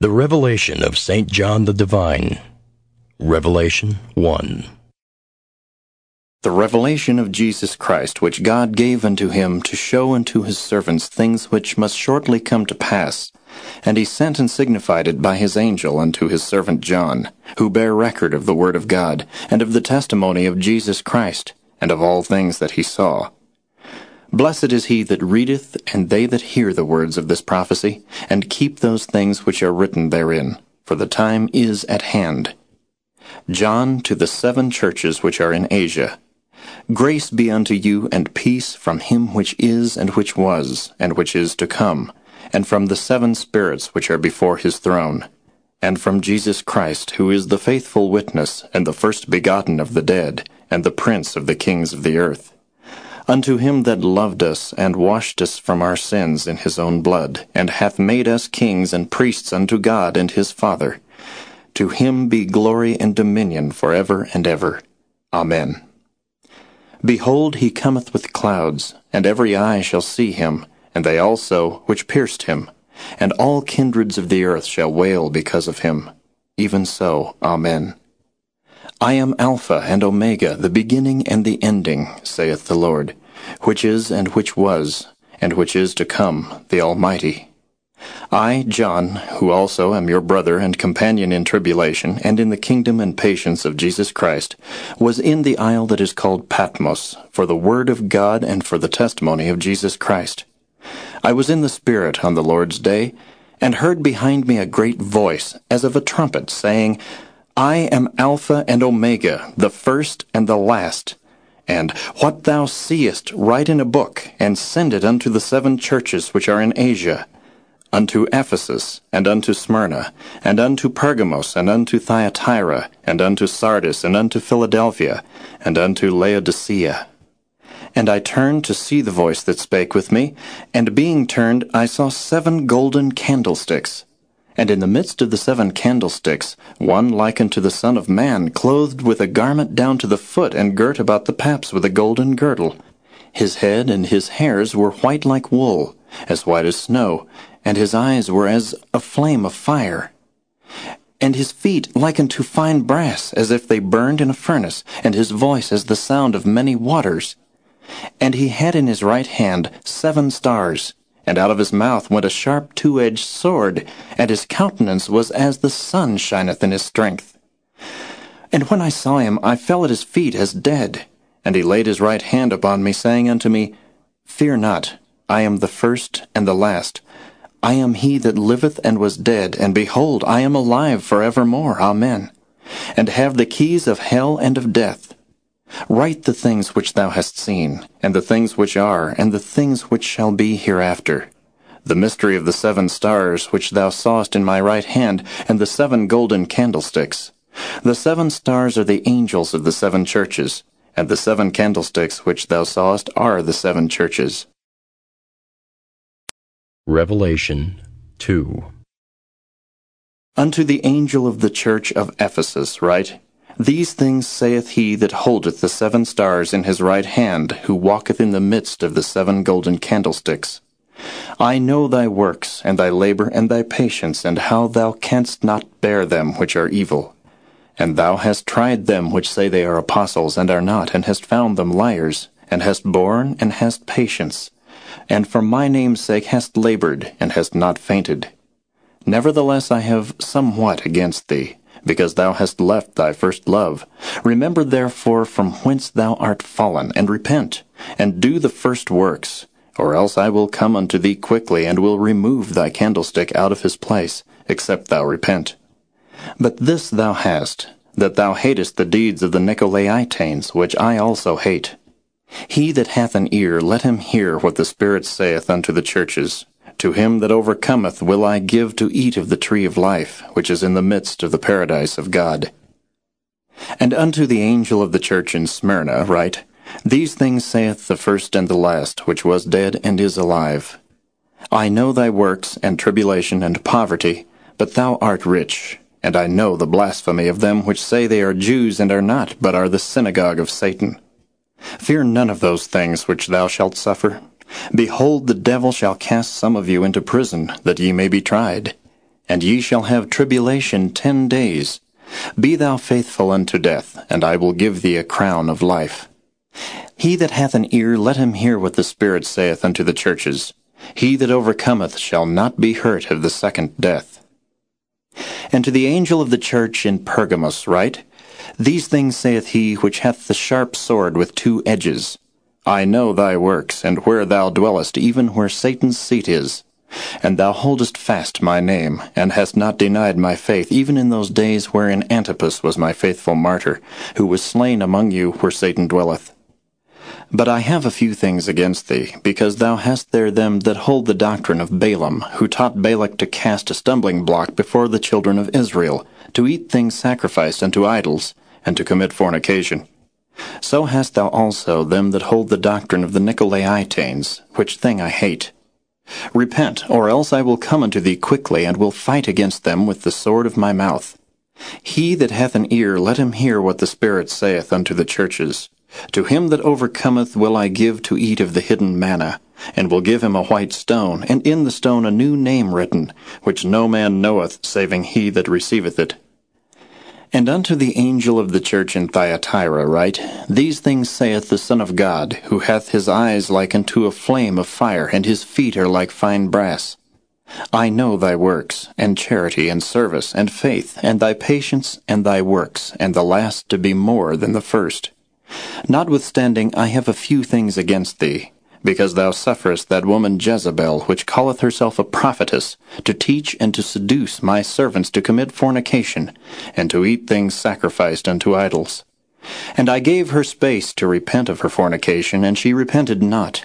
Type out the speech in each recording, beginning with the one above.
The Revelation of St. John the Divine. Revelation 1. The revelation of Jesus Christ, which God gave unto him to show unto his servants things which must shortly come to pass. And he sent and signified it by his angel unto his servant John, who bare record of the word of God, and of the testimony of Jesus Christ, and of all things that he saw. Blessed is he that readeth, and they that hear the words of this prophecy, and keep those things which are written therein, for the time is at hand. John to the seven churches which are in Asia. Grace be unto you and peace from him which is and which was and which is to come, and from the seven spirits which are before his throne, and from Jesus Christ, who is the faithful witness, and the first begotten of the dead, and the prince of the kings of the earth. Unto him that loved us, and washed us from our sins in his own blood, and hath made us kings and priests unto God and his Father. To him be glory and dominion for ever and ever. Amen. Behold, he cometh with clouds, and every eye shall see him, and they also which pierced him, and all kindreds of the earth shall wail because of him. Even so, Amen. I am Alpha and Omega, the beginning and the ending, saith the Lord, which is and which was, and which is to come, the Almighty. I, John, who also am your brother and companion in tribulation, and in the kingdom and patience of Jesus Christ, was in the isle that is called Patmos, for the word of God and for the testimony of Jesus Christ. I was in the Spirit on the Lord's day, and heard behind me a great voice, as of a trumpet, saying, I am Alpha and Omega, the first and the last. And what thou seest, write in a book, and send it unto the seven churches which are in Asia unto Ephesus, and unto Smyrna, and unto Pergamos, and unto Thyatira, and unto Sardis, and unto Philadelphia, and unto Laodicea. And I turned to see the voice that spake with me, and being turned, I saw seven golden candlesticks. And in the midst of the seven candlesticks, one like unto the Son of Man, clothed with a garment down to the foot, and girt about the paps with a golden girdle. His head and his hairs were white like wool, as white as snow, and his eyes were as a flame of fire. And his feet like unto fine brass, as if they burned in a furnace, and his voice as the sound of many waters. And he had in his right hand seven stars, and out of his mouth went a sharp two-edged sword, and his countenance was as the sun shineth in his strength. And when I saw him, I fell at his feet as dead. And he laid his right hand upon me, saying unto me, Fear not, I am the first and the last. I am he that liveth and was dead, and behold, I am alive for evermore. Amen. And have the keys of hell and of death. Write the things which thou hast seen, and the things which are, and the things which shall be hereafter. The mystery of the seven stars which thou sawest in my right hand, and the seven golden candlesticks. The seven stars are the angels of the seven churches, and the seven candlesticks which thou sawest are the seven churches. Revelation 2. Unto the angel of the church of Ephesus write, These things saith he that holdeth the seven stars in his right hand, who walketh in the midst of the seven golden candlesticks. I know thy works, and thy labor, and thy patience, and how thou canst not bear them which are evil. And thou hast tried them which say they are apostles, and are not, and hast found them liars, and hast borne, and hast patience and for my name's sake hast labored, and hast not fainted. Nevertheless I have somewhat against thee, because thou hast left thy first love. Remember therefore from whence thou art fallen, and repent, and do the first works, or else I will come unto thee quickly, and will remove thy candlestick out of his place, except thou repent. But this thou hast, that thou hatest the deeds of the Nicolaitanes, which I also hate. He that hath an ear, let him hear what the Spirit saith unto the churches. To him that overcometh will I give to eat of the tree of life, which is in the midst of the paradise of God. And unto the angel of the church in Smyrna write, These things saith the first and the last, which was dead and is alive. I know thy works, and tribulation, and poverty, but thou art rich. And I know the blasphemy of them which say they are Jews and are not, but are the synagogue of Satan. Fear none of those things which thou shalt suffer. Behold, the devil shall cast some of you into prison, that ye may be tried. and ye shall have tribulation ten days. Be thou faithful unto death, and I will give thee a crown of life. He that hath an ear, let him hear what the Spirit saith unto the churches. He that overcometh shall not be hurt of the second death. And to the angel of the church in Pergamos write, These things saith he which hath the sharp sword with two edges. I know thy works, and where thou dwellest, even where Satan's seat is. And thou holdest fast my name, and hast not denied my faith, even in those days wherein Antipas was my faithful martyr, who was slain among you where Satan dwelleth. But I have a few things against thee, because thou hast there them that hold the doctrine of Balaam, who taught Balak to cast a stumbling block before the children of Israel, to eat things sacrificed unto idols, and to commit fornication. So hast thou also them that hold the doctrine of the Nicolaitanes, which thing I hate. Repent, or else I will come unto thee quickly, and will fight against them with the sword of my mouth. He that hath an ear, let him hear what the Spirit saith unto the churches. To him that overcometh will I give to eat of the hidden manna, and will give him a white stone, and in the stone a new name written, which no man knoweth, saving he that receiveth it. And unto the angel of the church in Thyatira write, These things saith the Son of God, who hath his eyes like unto a flame of fire, and his feet are like fine brass. I know thy works, and charity, and service, and faith, and thy patience, and thy works, and the last to be more than the first. Notwithstanding, I have a few things against thee, because thou sufferest that woman Jezebel, which calleth herself a prophetess, to teach and to seduce my servants to commit fornication, and to eat things sacrificed unto idols. And I gave her space to repent of her fornication, and she repented not.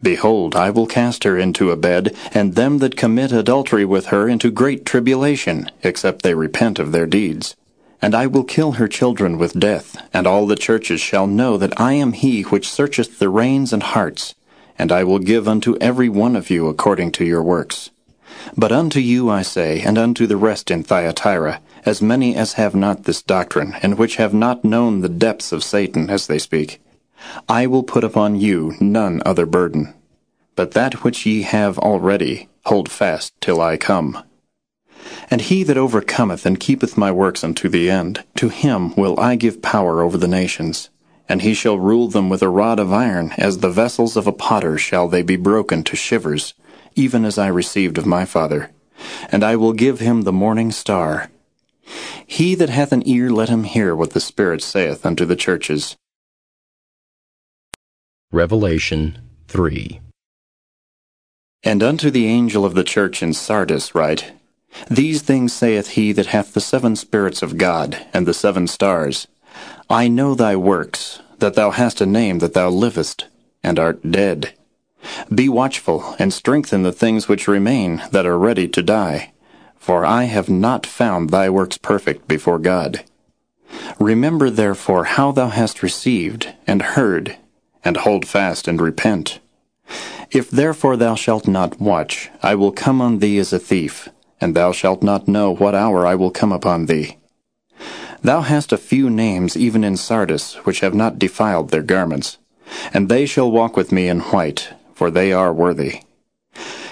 Behold, I will cast her into a bed, and them that commit adultery with her into great tribulation, except they repent of their deeds. And I will kill her children with death, and all the churches shall know that I am he which searcheth the reins and hearts, and I will give unto every one of you according to your works. But unto you I say, and unto the rest in Thyatira, as many as have not this doctrine, and which have not known the depths of Satan, as they speak, I will put upon you none other burden. But that which ye have already, hold fast till I come. And he that overcometh and keepeth my works unto the end, to him will I give power over the nations and he shall rule them with a rod of iron, as the vessels of a potter shall they be broken to shivers, even as I received of my Father. And I will give him the morning star. He that hath an ear, let him hear what the Spirit saith unto the churches. Revelation 3 And unto the angel of the church in Sardis write, These things saith he that hath the seven spirits of God, and the seven stars. I know thy works, that thou hast a name that thou livest, and art dead. Be watchful, and strengthen the things which remain that are ready to die, for I have not found thy works perfect before God. Remember therefore how thou hast received, and heard, and hold fast and repent. If therefore thou shalt not watch, I will come on thee as a thief, and thou shalt not know what hour I will come upon thee. Thou hast a few names even in Sardis, which have not defiled their garments. And they shall walk with me in white, for they are worthy.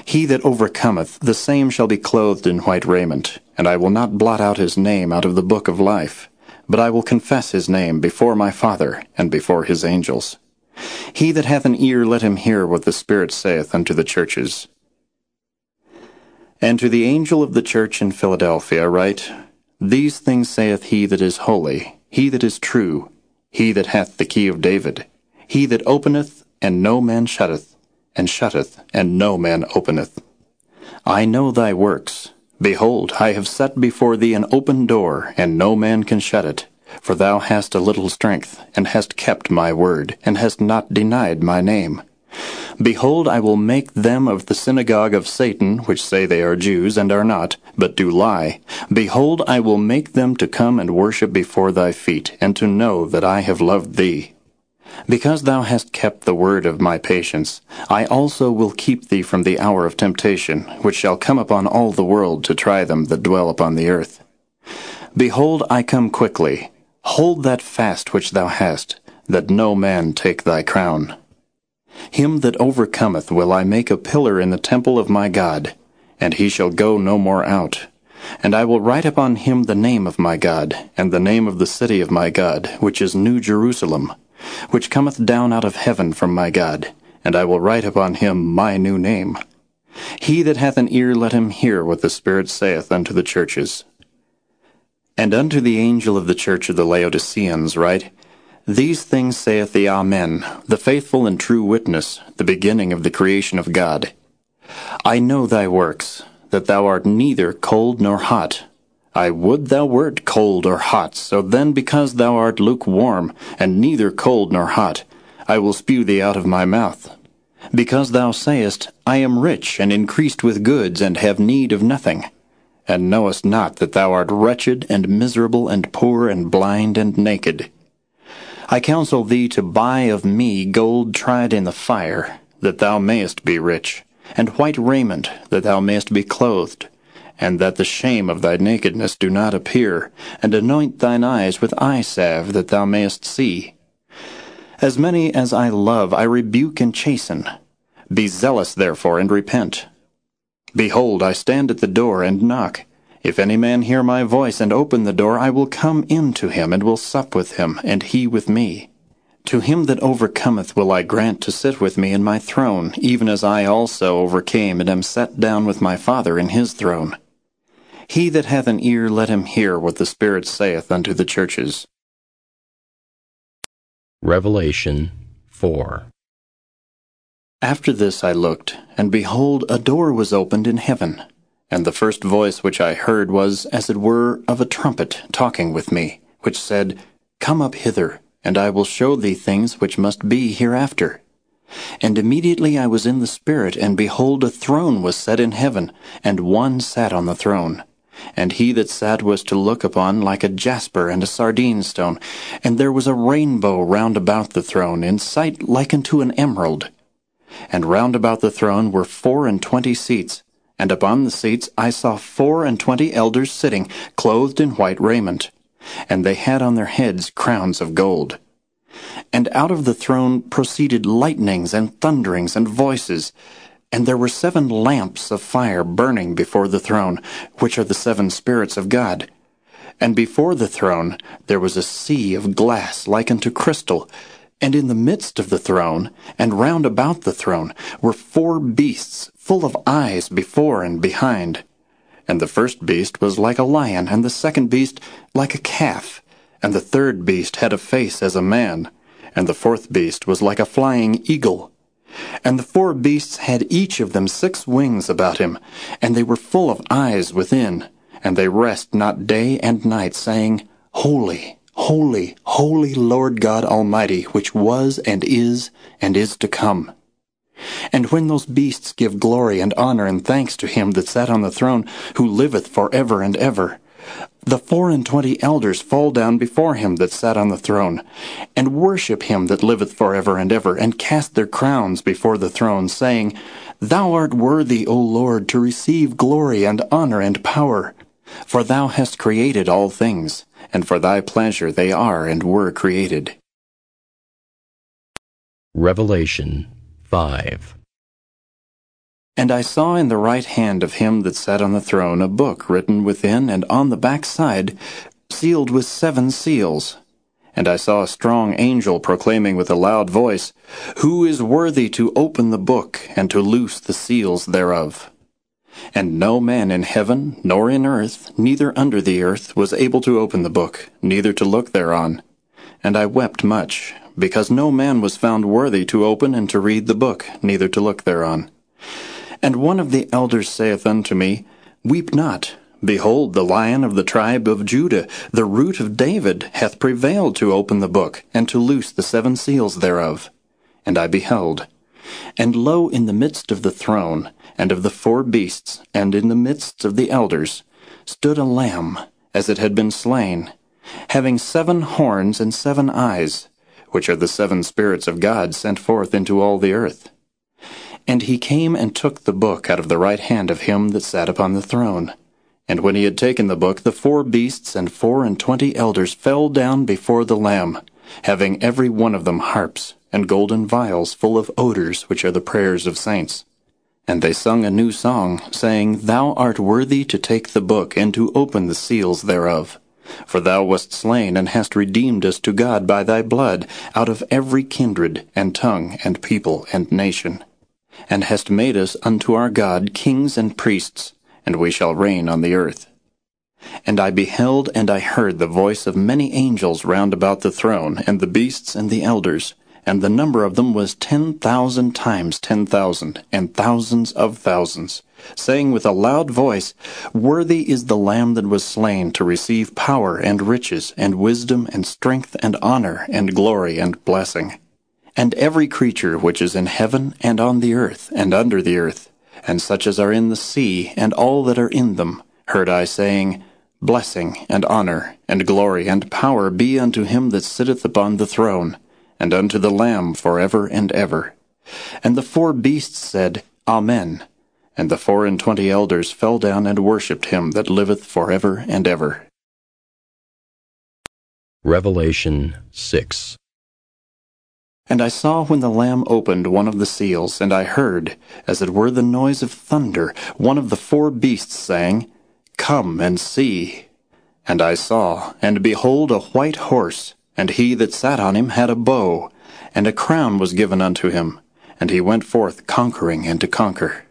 He that overcometh, the same shall be clothed in white raiment, and I will not blot out his name out of the book of life, but I will confess his name before my Father and before his angels. He that hath an ear, let him hear what the Spirit saith unto the churches. And to the angel of the church in Philadelphia write, these things saith he that is holy, he that is true, he that hath the key of David, he that openeth, and no man shutteth, and shutteth, and no man openeth. I know thy works. Behold, I have set before thee an open door, and no man can shut it. For thou hast a little strength, and hast kept my word, and hast not denied my name. Behold, I will make them of the synagogue of Satan, which say they are Jews, and are not, but do lie. Behold, I will make them to come and worship before thy feet, and to know that I have loved thee. Because thou hast kept the word of my patience, I also will keep thee from the hour of temptation, which shall come upon all the world to try them that dwell upon the earth. Behold, I come quickly. Hold that fast which thou hast, that no man take thy crown. Him that overcometh will I make a pillar in the temple of my God, and he shall go no more out. And I will write upon him the name of my God, and the name of the city of my God, which is New Jerusalem, which cometh down out of heaven from my God, and I will write upon him my new name. He that hath an ear, let him hear what the Spirit saith unto the churches. And unto the angel of the church of the Laodiceans write, These things saith the Amen, the faithful and true witness, the beginning of the creation of God. I know thy works, that thou art neither cold nor hot. I would thou wert cold or hot, so then because thou art lukewarm, and neither cold nor hot, I will spew thee out of my mouth. Because thou sayest, I am rich and increased with goods, and have need of nothing, and knowest not that thou art wretched and miserable and poor and blind and naked. I counsel thee to buy of me gold tried in the fire, that thou mayest be rich, and white raiment, that thou mayest be clothed, and that the shame of thy nakedness do not appear, and anoint thine eyes with eye salve, that thou mayest see. As many as I love I rebuke and chasten. Be zealous therefore and repent. Behold, I stand at the door and knock. If any man hear my voice and open the door, I will come in to him and will sup with him, and he with me. To him that overcometh will I grant to sit with me in my throne, even as I also overcame and am set down with my Father in his throne. He that hath an ear, let him hear what the Spirit saith unto the churches. Revelation 4 After this I looked, and behold, a door was opened in heaven. And the first voice which I heard was, as it were, of a trumpet talking with me, which said, Come up hither, and I will show thee things which must be hereafter. And immediately I was in the Spirit, and behold, a throne was set in heaven, and one sat on the throne. And he that sat was to look upon like a jasper and a sardine stone, and there was a rainbow round about the throne, in sight like unto an emerald. And round about the throne were four and twenty seats, and upon the seats I saw four and twenty elders sitting, clothed in white raiment, and they had on their heads crowns of gold. And out of the throne proceeded lightnings and thunderings and voices, and there were seven lamps of fire burning before the throne, which are the seven spirits of God. And before the throne there was a sea of glass like unto crystal, and in the midst of the throne, and round about the throne, were four beasts full of eyes before and behind. And the first beast was like a lion, and the second beast like a calf, and the third beast had a face as a man, and the fourth beast was like a flying eagle. And the four beasts had each of them six wings about him, and they were full of eyes within, and they rest not day and night, saying, Holy, holy, holy Lord God Almighty, which was and is and is to come. And when those beasts give glory and honor and thanks to him that sat on the throne, who liveth for ever and ever, the four and twenty elders fall down before him that sat on the throne, and worship him that liveth for ever and ever, and cast their crowns before the throne, saying, Thou art worthy, O Lord, to receive glory and honor and power. For thou hast created all things, and for thy pleasure they are and were created. Revelation 5 And I saw in the right hand of him that sat on the throne a book written within and on the back side, sealed with seven seals. And I saw a strong angel proclaiming with a loud voice, Who is worthy to open the book and to loose the seals thereof? And no man in heaven, nor in earth, neither under the earth, was able to open the book, neither to look thereon. And I wept much, because no man was found worthy to open and to read the book, neither to look thereon. And one of the elders saith unto me, Weep not. Behold, the lion of the tribe of Judah, the root of David, hath prevailed to open the book, and to loose the seven seals thereof. And I beheld. And lo, in the midst of the throne, and of the four beasts, and in the midst of the elders, stood a lamb, as it had been slain, having seven horns and seven eyes, which are the seven spirits of God sent forth into all the earth. And he came and took the book out of the right hand of him that sat upon the throne. And when he had taken the book, the four beasts and four and twenty elders fell down before the Lamb, having every one of them harps and golden vials full of odors, which are the prayers of saints. And they sung a new song, saying, Thou art worthy to take the book and to open the seals thereof. For thou wast slain and hast redeemed us to God by thy blood out of every kindred and tongue and people and nation, and hast made us unto our God kings and priests, and we shall reign on the earth. And I beheld and I heard the voice of many angels round about the throne, and the beasts and the elders, and the number of them was ten thousand times ten thousand, and thousands of thousands, saying with a loud voice, Worthy is the Lamb that was slain to receive power and riches, and wisdom, and strength, and honor, and glory, and blessing. And every creature which is in heaven, and on the earth, and under the earth, and such as are in the sea, and all that are in them, heard I saying, Blessing, and honor, and glory, and power be unto him that sitteth upon the throne, and unto the Lamb for ever and ever. And the four beasts said, Amen. And the four and twenty elders fell down and worshipped him that liveth for ever and ever. Revelation 6 And I saw when the Lamb opened one of the seals, and I heard, as it were the noise of thunder, one of the four beasts saying, Come and see. And I saw, and behold a white horse, and he that sat on him had a bow, and a crown was given unto him, and he went forth conquering and to conquer.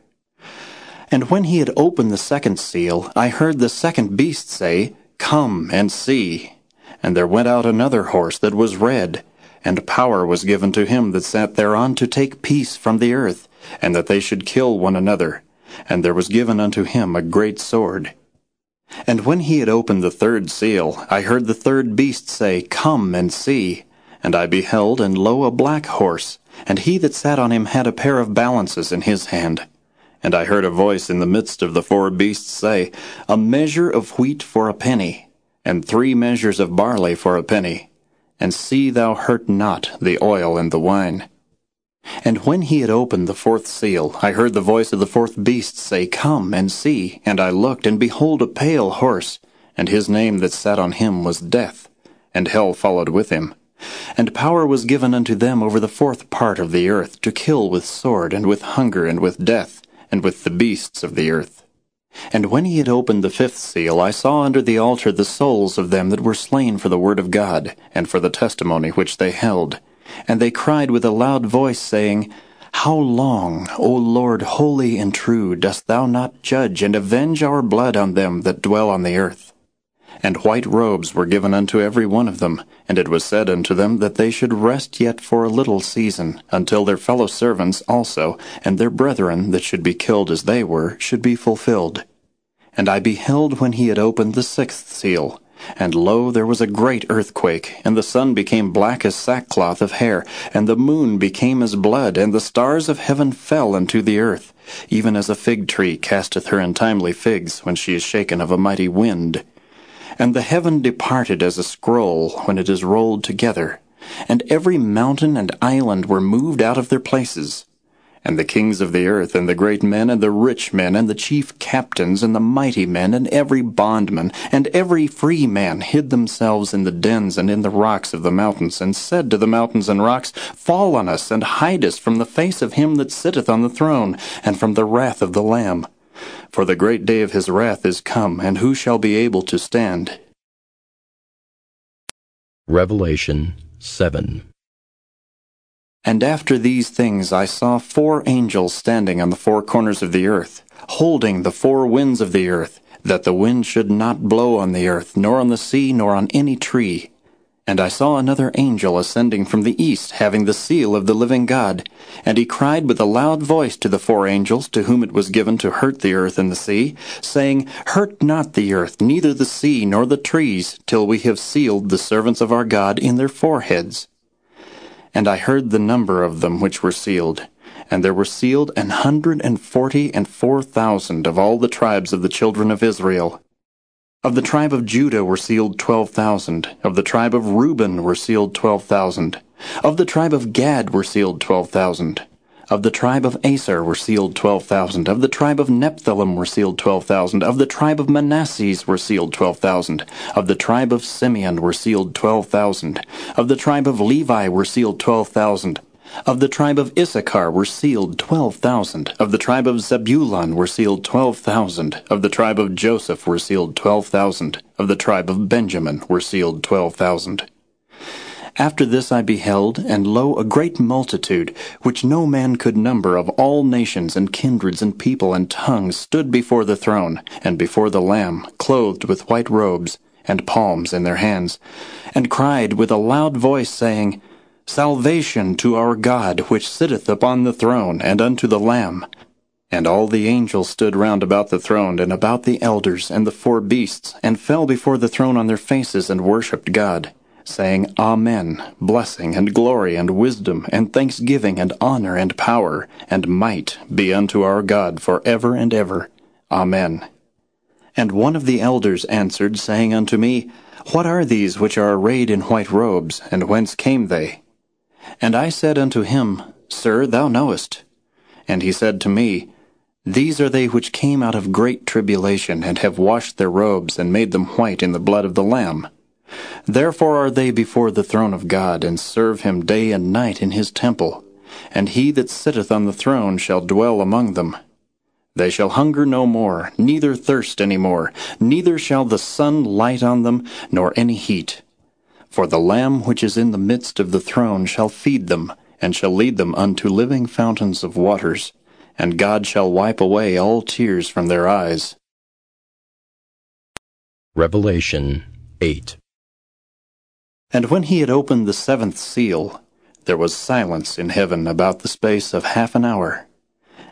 And when he had opened the second seal, I heard the second beast say, Come and see. And there went out another horse that was red, and power was given to him that sat thereon to take peace from the earth, and that they should kill one another. And there was given unto him a great sword. And when he had opened the third seal, I heard the third beast say, Come and see. And I beheld, and lo, a black horse, and he that sat on him had a pair of balances in his hand. And I heard a voice in the midst of the four beasts say, A measure of wheat for a penny, and three measures of barley for a penny. And see thou hurt not the oil and the wine. And when he had opened the fourth seal, I heard the voice of the fourth beast say, Come and see. And I looked, and behold a pale horse, and his name that sat on him was Death, and hell followed with him. And power was given unto them over the fourth part of the earth, to kill with sword, and with hunger, and with death, and with the beasts of the earth. And when he had opened the fifth seal, I saw under the altar the souls of them that were slain for the word of God, and for the testimony which they held and they cried with a loud voice, saying, How long, O Lord, holy and true, dost thou not judge and avenge our blood on them that dwell on the earth? And white robes were given unto every one of them, and it was said unto them that they should rest yet for a little season, until their fellow servants also, and their brethren that should be killed as they were, should be fulfilled. And I beheld when he had opened the sixth seal, and lo, there was a great earthquake, and the sun became black as sackcloth of hair, and the moon became as blood, and the stars of heaven fell unto the earth, even as a fig tree casteth her untimely figs when she is shaken of a mighty wind. And the heaven departed as a scroll when it is rolled together, and every mountain and island were moved out of their places and the kings of the earth, and the great men, and the rich men, and the chief captains, and the mighty men, and every bondman, and every free man hid themselves in the dens and in the rocks of the mountains, and said to the mountains and rocks, Fall on us, and hide us from the face of him that sitteth on the throne, and from the wrath of the Lamb. For the great day of his wrath is come, and who shall be able to stand? Revelation 7 and after these things I saw four angels standing on the four corners of the earth, holding the four winds of the earth, that the wind should not blow on the earth, nor on the sea, nor on any tree. And I saw another angel ascending from the east, having the seal of the living God. And he cried with a loud voice to the four angels, to whom it was given to hurt the earth and the sea, saying, Hurt not the earth, neither the sea, nor the trees, till we have sealed the servants of our God in their foreheads. And I heard the number of them which were sealed. And there were sealed an hundred and forty and four thousand of all the tribes of the children of Israel. Of the tribe of Judah were sealed twelve thousand. Of the tribe of Reuben were sealed twelve thousand. Of the tribe of Gad were sealed twelve thousand. Of the tribe of Aser were sealed twelve thousand. Of the tribe of Nephthalim were sealed twelve thousand. Of the tribe of Manasseh were sealed twelve thousand. Of the tribe of Simeon were sealed twelve thousand. Of the tribe of Levi were sealed twelve thousand. Of the tribe of Issachar were sealed twelve thousand. Of the tribe of Zebulun were sealed twelve thousand. Of the tribe of Joseph were sealed twelve thousand. Of the tribe of Benjamin were sealed twelve thousand. After this I beheld, and lo, a great multitude, which no man could number, of all nations and kindreds and people and tongues, stood before the throne, and before the Lamb, clothed with white robes, and palms in their hands, and cried with a loud voice, saying, Salvation to our God, which sitteth upon the throne, and unto the Lamb. And all the angels stood round about the throne, and about the elders, and the four beasts, and fell before the throne on their faces, and worshipped God saying, Amen, blessing and glory and wisdom and thanksgiving and honor and power and might be unto our God for ever and ever. Amen. And one of the elders answered, saying unto me, What are these which are arrayed in white robes, and whence came they? And I said unto him, Sir, thou knowest. And he said to me, These are they which came out of great tribulation, and have washed their robes, and made them white in the blood of the Lamb. Therefore are they before the throne of God, and serve him day and night in his temple. And he that sitteth on the throne shall dwell among them. They shall hunger no more, neither thirst any more, neither shall the sun light on them, nor any heat. For the Lamb which is in the midst of the throne shall feed them, and shall lead them unto living fountains of waters, and God shall wipe away all tears from their eyes. Revelation 8 and when he had opened the seventh seal, there was silence in heaven about the space of half an hour.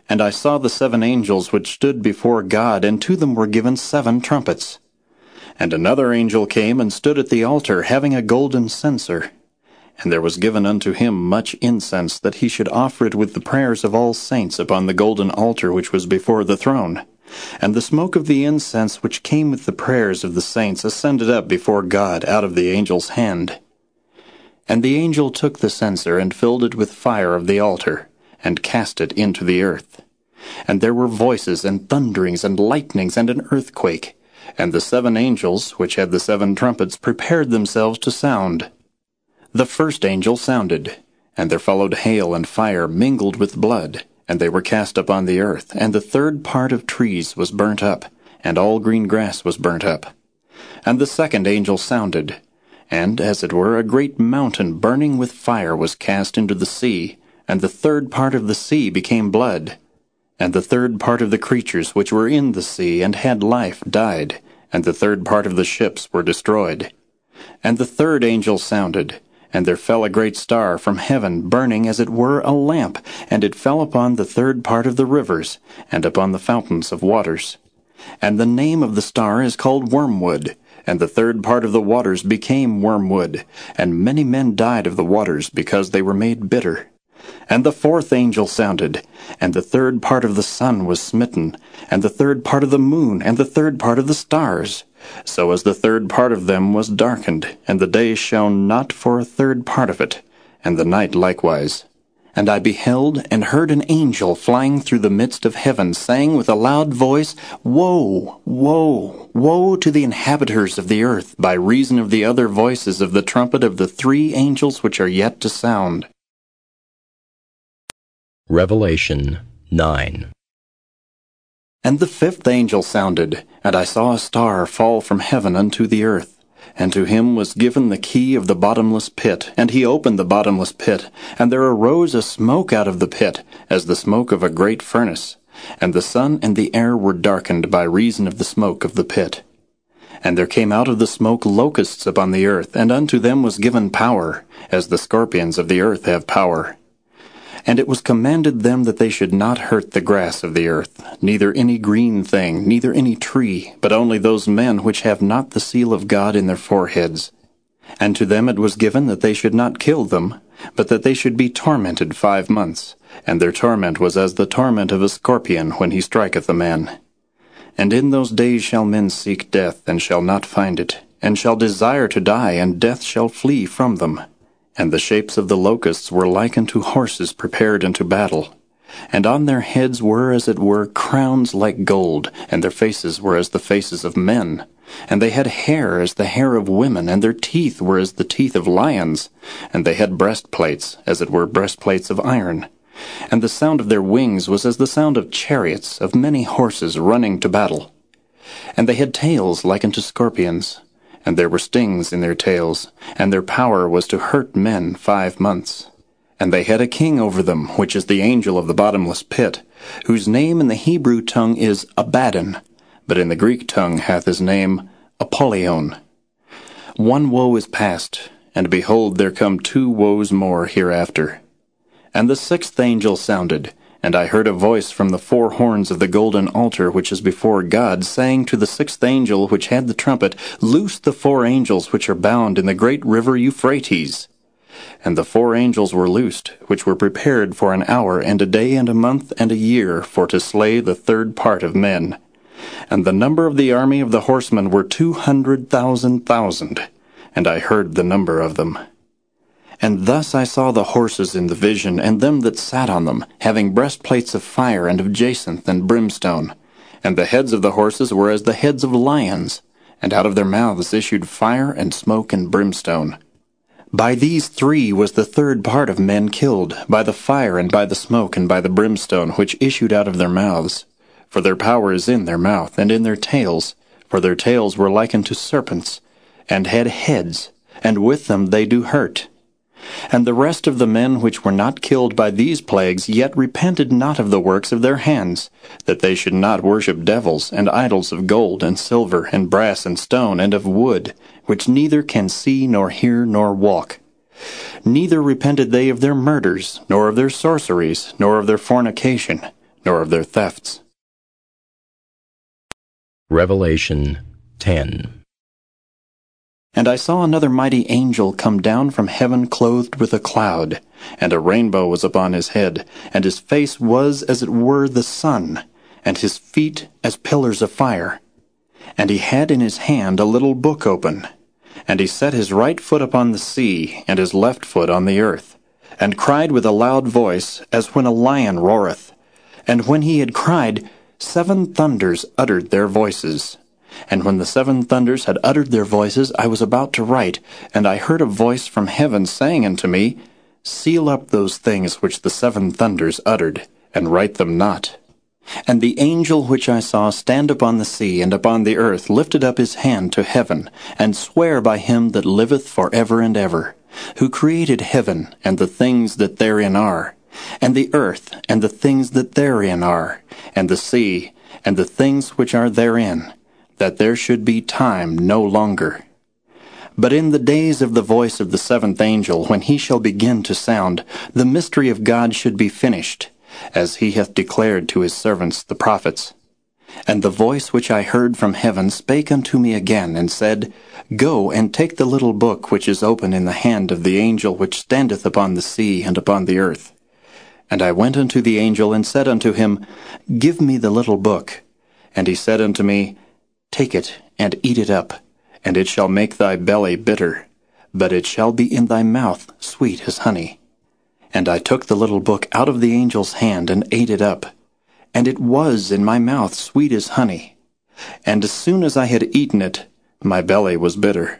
And I saw the seven angels which stood before God, and to them were given seven trumpets. And another angel came and stood at the altar, having a golden censer. And there was given unto him much incense, that he should offer it with the prayers of all saints upon the golden altar which was before the throne. And the smoke of the incense which came with the prayers of the saints ascended up before God out of the angel's hand. And the angel took the censer and filled it with fire of the altar, and cast it into the earth. And there were voices and thunderings and lightnings and an earthquake. And the seven angels, which had the seven trumpets, prepared themselves to sound. The first angel sounded, and there followed hail and fire mingled with blood and they were cast upon the earth, and the third part of trees was burnt up, and all green grass was burnt up. And the second angel sounded, and as it were a great mountain burning with fire was cast into the sea, and the third part of the sea became blood. And the third part of the creatures which were in the sea and had life died, and the third part of the ships were destroyed. And the third angel sounded, and there fell a great star from heaven, burning as it were a lamp, and it fell upon the third part of the rivers, and upon the fountains of waters. And the name of the star is called Wormwood, and the third part of the waters became wormwood, and many men died of the waters because they were made bitter. And the fourth angel sounded, and the third part of the sun was smitten, and the third part of the moon, and the third part of the stars, so as the third part of them was darkened, and the day shone not for a third part of it, and the night likewise. And I beheld and heard an angel flying through the midst of heaven, saying with a loud voice, Woe, woe, woe to the inhabitants of the earth, by reason of the other voices of the trumpet of the three angels which are yet to sound. Revelation 9 and the fifth angel sounded, and I saw a star fall from heaven unto the earth. And to him was given the key of the bottomless pit, and he opened the bottomless pit, and there arose a smoke out of the pit, as the smoke of a great furnace. And the sun and the air were darkened by reason of the smoke of the pit. And there came out of the smoke locusts upon the earth, and unto them was given power, as the scorpions of the earth have power. And it was commanded them that they should not hurt the grass of the earth, neither any green thing, neither any tree, but only those men which have not the seal of God in their foreheads. And to them it was given that they should not kill them, but that they should be tormented five months. And their torment was as the torment of a scorpion when he striketh a man. And in those days shall men seek death, and shall not find it, and shall desire to die, and death shall flee from them. And the shapes of the locusts were like unto horses prepared unto battle. And on their heads were as it were crowns like gold, and their faces were as the faces of men, And they had hair as the hair of women, and their teeth were as the teeth of lions, and they had breastplates, as it were breastplates of iron. And the sound of their wings was as the sound of chariots, of many horses running to battle. And they had tails like unto scorpions, and there were stings in their tails, and their power was to hurt men five months. And they had a king over them, which is the angel of the bottomless pit, whose name in the Hebrew tongue is Abaddon, but in the Greek tongue hath his name Apollyon. One woe is past, and behold, there come two woes more hereafter. And the sixth angel sounded, and I heard a voice from the four horns of the golden altar which is before God, saying to the sixth angel which had the trumpet, Loose the four angels which are bound in the great river Euphrates. And the four angels were loosed, which were prepared for an hour and a day and a month and a year for to slay the third part of men. And the number of the army of the horsemen were two hundred thousand thousand, and I heard the number of them. And thus I saw the horses in the vision, and them that sat on them, having breastplates of fire and of jacinth and brimstone. And the heads of the horses were as the heads of lions, and out of their mouths issued fire and smoke and brimstone. By these three was the third part of men killed, by the fire and by the smoke and by the brimstone which issued out of their mouths. For their power is in their mouth and in their tails, for their tails were like unto serpents, and had heads, and with them they do hurt. And the rest of the men which were not killed by these plagues yet repented not of the works of their hands, that they should not worship devils and idols of gold and silver and brass and stone and of wood, which neither can see nor hear nor walk. Neither repented they of their murders, nor of their sorceries, nor of their fornication, nor of their thefts. Revelation 10 And I saw another mighty angel come down from heaven clothed with a cloud, and a rainbow was upon his head, and his face was as it were the sun, and his feet as pillars of fire. And he had in his hand a little book open. And he set his right foot upon the sea, and his left foot on the earth, and cried with a loud voice, as when a lion roareth. And when he had cried, seven thunders uttered their voices. And when the seven thunders had uttered their voices, I was about to write, and I heard a voice from heaven saying unto me, Seal up those things which the seven thunders uttered, and write them not. And the angel which I saw stand upon the sea and upon the earth lifted up his hand to heaven, and sware by him that liveth for ever and ever, who created heaven and the things that therein are, and the earth and the things that therein are, and the sea and the things which are therein, that there should be time no longer. But in the days of the voice of the seventh angel, when he shall begin to sound, the mystery of God should be finished as he hath declared to his servants the prophets. And the voice which I heard from heaven spake unto me again, and said, Go and take the little book which is open in the hand of the angel which standeth upon the sea and upon the earth. And I went unto the angel, and said unto him, Give me the little book. And he said unto me, Take it, and eat it up, and it shall make thy belly bitter, but it shall be in thy mouth sweet as honey. And I took the little book out of the angel's hand and ate it up. And it was in my mouth sweet as honey. And as soon as I had eaten it, my belly was bitter.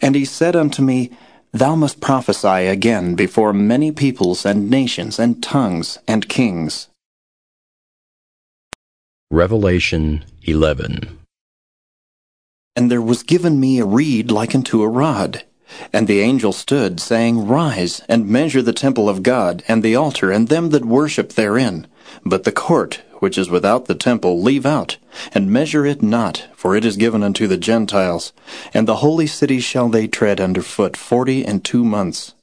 And he said unto me, Thou must prophesy again before many peoples and nations and tongues and kings. Revelation 11 And there was given me a reed like unto a rod. And the angel stood, saying, Rise, and measure the temple of God, and the altar, and them that worship therein. But the court, which is without the temple, leave out, and measure it not, for it is given unto the Gentiles. And the holy city shall they tread under foot forty and two months.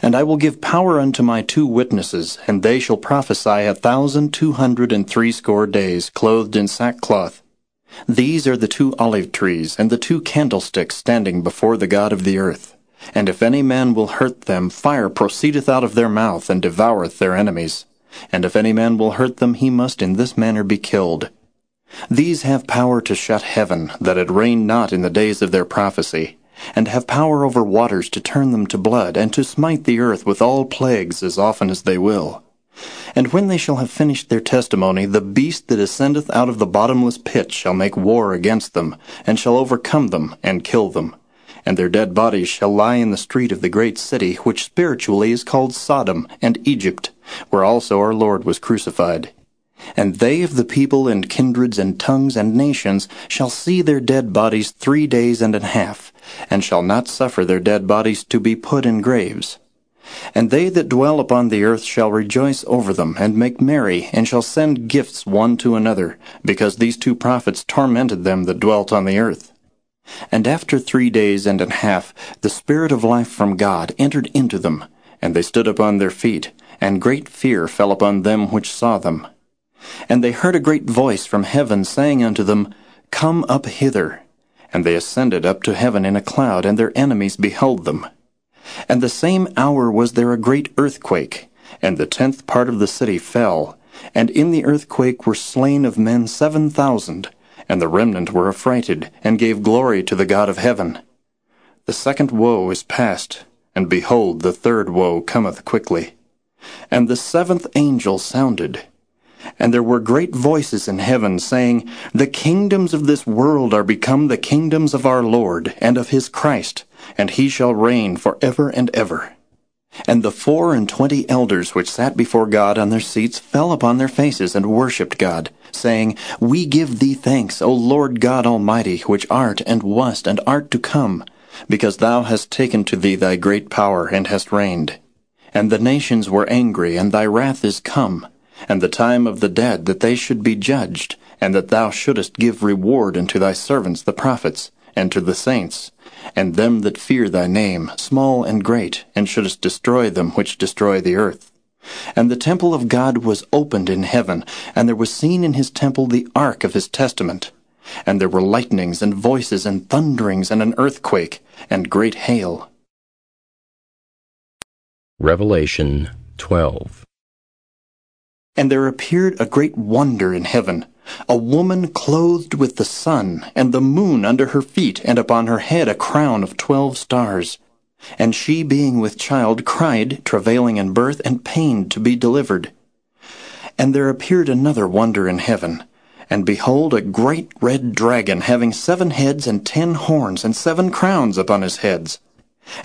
And I will give power unto my two witnesses, and they shall prophesy a thousand two hundred and threescore days, clothed in sackcloth. These are the two olive trees and the two candlesticks standing before the God of the earth. And if any man will hurt them, fire proceedeth out of their mouth and devoureth their enemies. And if any man will hurt them, he must in this manner be killed. These have power to shut heaven, that it rain not in the days of their prophecy, and have power over waters to turn them to blood, and to smite the earth with all plagues as often as they will. And when they shall have finished their testimony, the beast that ascendeth out of the bottomless pit shall make war against them, and shall overcome them, and kill them. And their dead bodies shall lie in the street of the great city, which spiritually is called Sodom and Egypt, where also our Lord was crucified. And they of the people and kindreds and tongues and nations shall see their dead bodies three days and a half, and shall not suffer their dead bodies to be put in graves. And they that dwell upon the earth shall rejoice over them, and make merry, and shall send gifts one to another, because these two prophets tormented them that dwelt on the earth. And after three days and a half, the Spirit of life from God entered into them, and they stood upon their feet, and great fear fell upon them which saw them. And they heard a great voice from heaven saying unto them, Come up hither. And they ascended up to heaven in a cloud, and their enemies beheld them. And the same hour was there a great earthquake, and the tenth part of the city fell, and in the earthquake were slain of men seven thousand, and the remnant were affrighted, and gave glory to the God of heaven. The second woe is past, and behold, the third woe cometh quickly. And the seventh angel sounded, and there were great voices in heaven, saying, The kingdoms of this world are become the kingdoms of our Lord, and of his Christ, and he shall reign for ever and ever. And the four and twenty elders which sat before God on their seats fell upon their faces and worshipped God, saying, We give thee thanks, O Lord God Almighty, which art and wast and art to come, because thou hast taken to thee thy great power and hast reigned. And the nations were angry, and thy wrath is come, and the time of the dead that they should be judged, and that thou shouldest give reward unto thy servants the prophets, and to the saints, and them that fear thy name, small and great, and shouldest destroy them which destroy the earth. And the temple of God was opened in heaven, and there was seen in his temple the ark of his testament. And there were lightnings and voices and thunderings and an earthquake and great hail. Revelation 12. And there appeared a great wonder in heaven a woman clothed with the sun, and the moon under her feet, and upon her head a crown of twelve stars. And she, being with child, cried, travailing in birth, and pained to be delivered. And there appeared another wonder in heaven. And behold, a great red dragon, having seven heads and ten horns, and seven crowns upon his heads.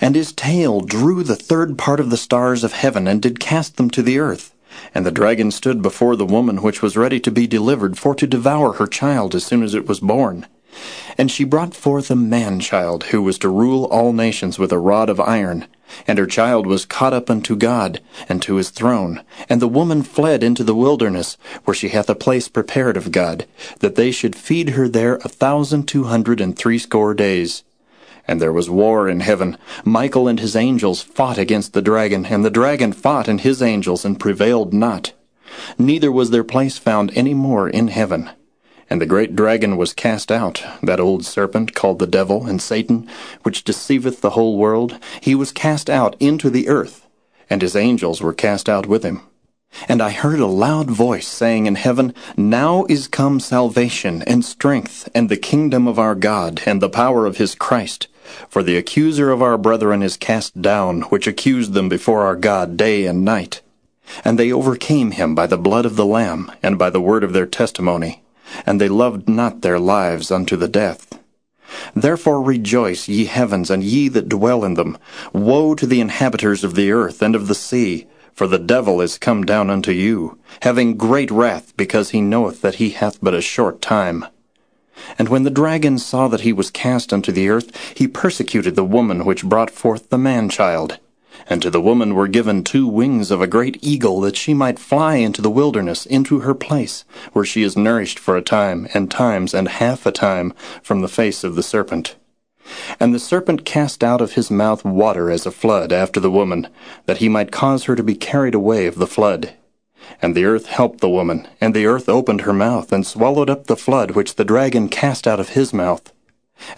And his tail drew the third part of the stars of heaven, and did cast them to the earth. And the dragon stood before the woman which was ready to be delivered, for to devour her child as soon as it was born. And she brought forth a man child, who was to rule all nations with a rod of iron. And her child was caught up unto God, and to his throne. And the woman fled into the wilderness, where she hath a place prepared of God, that they should feed her there a thousand two hundred and threescore days. And there was war in heaven. Michael and his angels fought against the dragon, and the dragon fought and his angels, and prevailed not. Neither was their place found any more in heaven. And the great dragon was cast out, that old serpent called the devil and Satan, which deceiveth the whole world. He was cast out into the earth, and his angels were cast out with him. And I heard a loud voice saying in heaven, Now is come salvation, and strength, and the kingdom of our God, and the power of his Christ. For the accuser of our brethren is cast down, which accused them before our God day and night. And they overcame him by the blood of the Lamb, and by the word of their testimony and they loved not their lives unto the death. Therefore rejoice, ye heavens, and ye that dwell in them. Woe to the inhabitants of the earth and of the sea, for the devil is come down unto you, having great wrath, because he knoweth that he hath but a short time. And when the dragon saw that he was cast unto the earth, he persecuted the woman which brought forth the man-child. And to the woman were given two wings of a great eagle, that she might fly into the wilderness, into her place, where she is nourished for a time, and times, and half a time, from the face of the serpent. And the serpent cast out of his mouth water as a flood after the woman, that he might cause her to be carried away of the flood. And the earth helped the woman, and the earth opened her mouth, and swallowed up the flood which the dragon cast out of his mouth.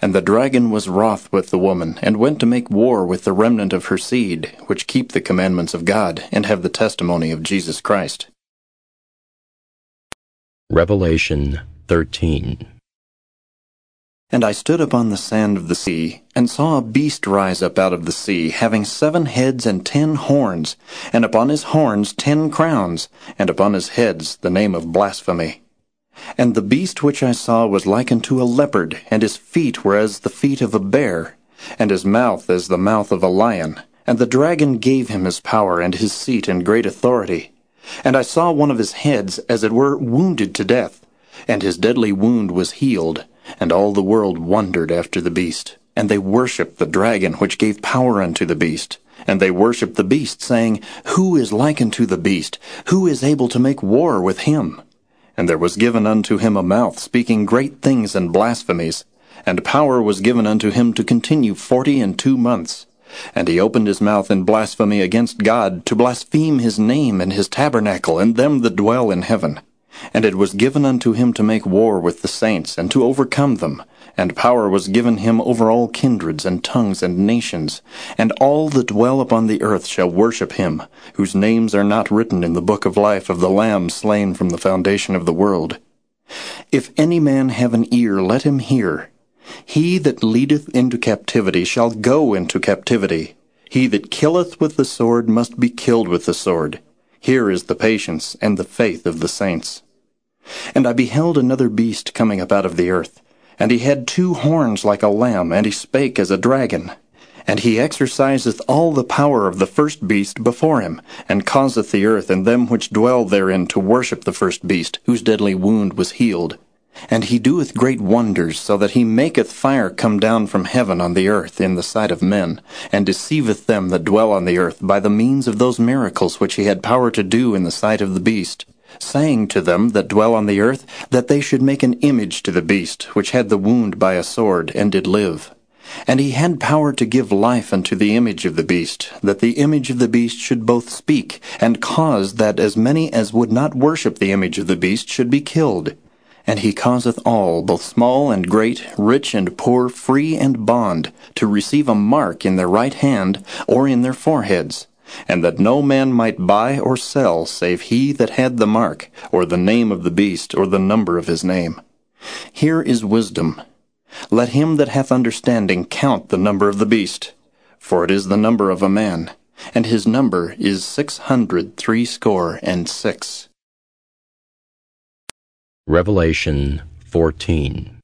And the dragon was wroth with the woman, and went to make war with the remnant of her seed, which keep the commandments of God, and have the testimony of Jesus Christ. Revelation 13. And I stood upon the sand of the sea, and saw a beast rise up out of the sea, having seven heads and ten horns, and upon his horns ten crowns, and upon his heads the name of blasphemy. And the beast which I saw was like unto a leopard, and his feet were as the feet of a bear, and his mouth as the mouth of a lion. And the dragon gave him his power and his seat and great authority. And I saw one of his heads, as it were, wounded to death, and his deadly wound was healed and all the world wondered after the beast. And they worshipped the dragon which gave power unto the beast. And they worshipped the beast, saying, Who is like unto the beast? Who is able to make war with him? And there was given unto him a mouth speaking great things and blasphemies. And power was given unto him to continue forty and two months. And he opened his mouth in blasphemy against God, to blaspheme his name and his tabernacle, and them that dwell in heaven. And it was given unto him to make war with the saints, and to overcome them. And power was given him over all kindreds, and tongues, and nations. And all that dwell upon the earth shall worship him, whose names are not written in the book of life of the Lamb slain from the foundation of the world. If any man have an ear, let him hear. He that leadeth into captivity shall go into captivity. He that killeth with the sword must be killed with the sword. Here is the patience and the faith of the saints. And I beheld another beast coming up out of the earth, and he had two horns like a lamb, and he spake as a dragon. And he exerciseth all the power of the first beast before him, and causeth the earth and them which dwell therein to worship the first beast, whose deadly wound was healed. And he doeth great wonders, so that he maketh fire come down from heaven on the earth in the sight of men, and deceiveth them that dwell on the earth by the means of those miracles which he had power to do in the sight of the beast saying to them that dwell on the earth that they should make an image to the beast, which had the wound by a sword, and did live. And he had power to give life unto the image of the beast, that the image of the beast should both speak, and cause that as many as would not worship the image of the beast should be killed. And he causeth all, both small and great, rich and poor, free and bond, to receive a mark in their right hand, or in their foreheads and that no man might buy or sell save he that had the mark, or the name of the beast, or the number of his name. Here is wisdom. Let him that hath understanding count the number of the beast, for it is the number of a man, and his number is six hundred threescore and six. Revelation 14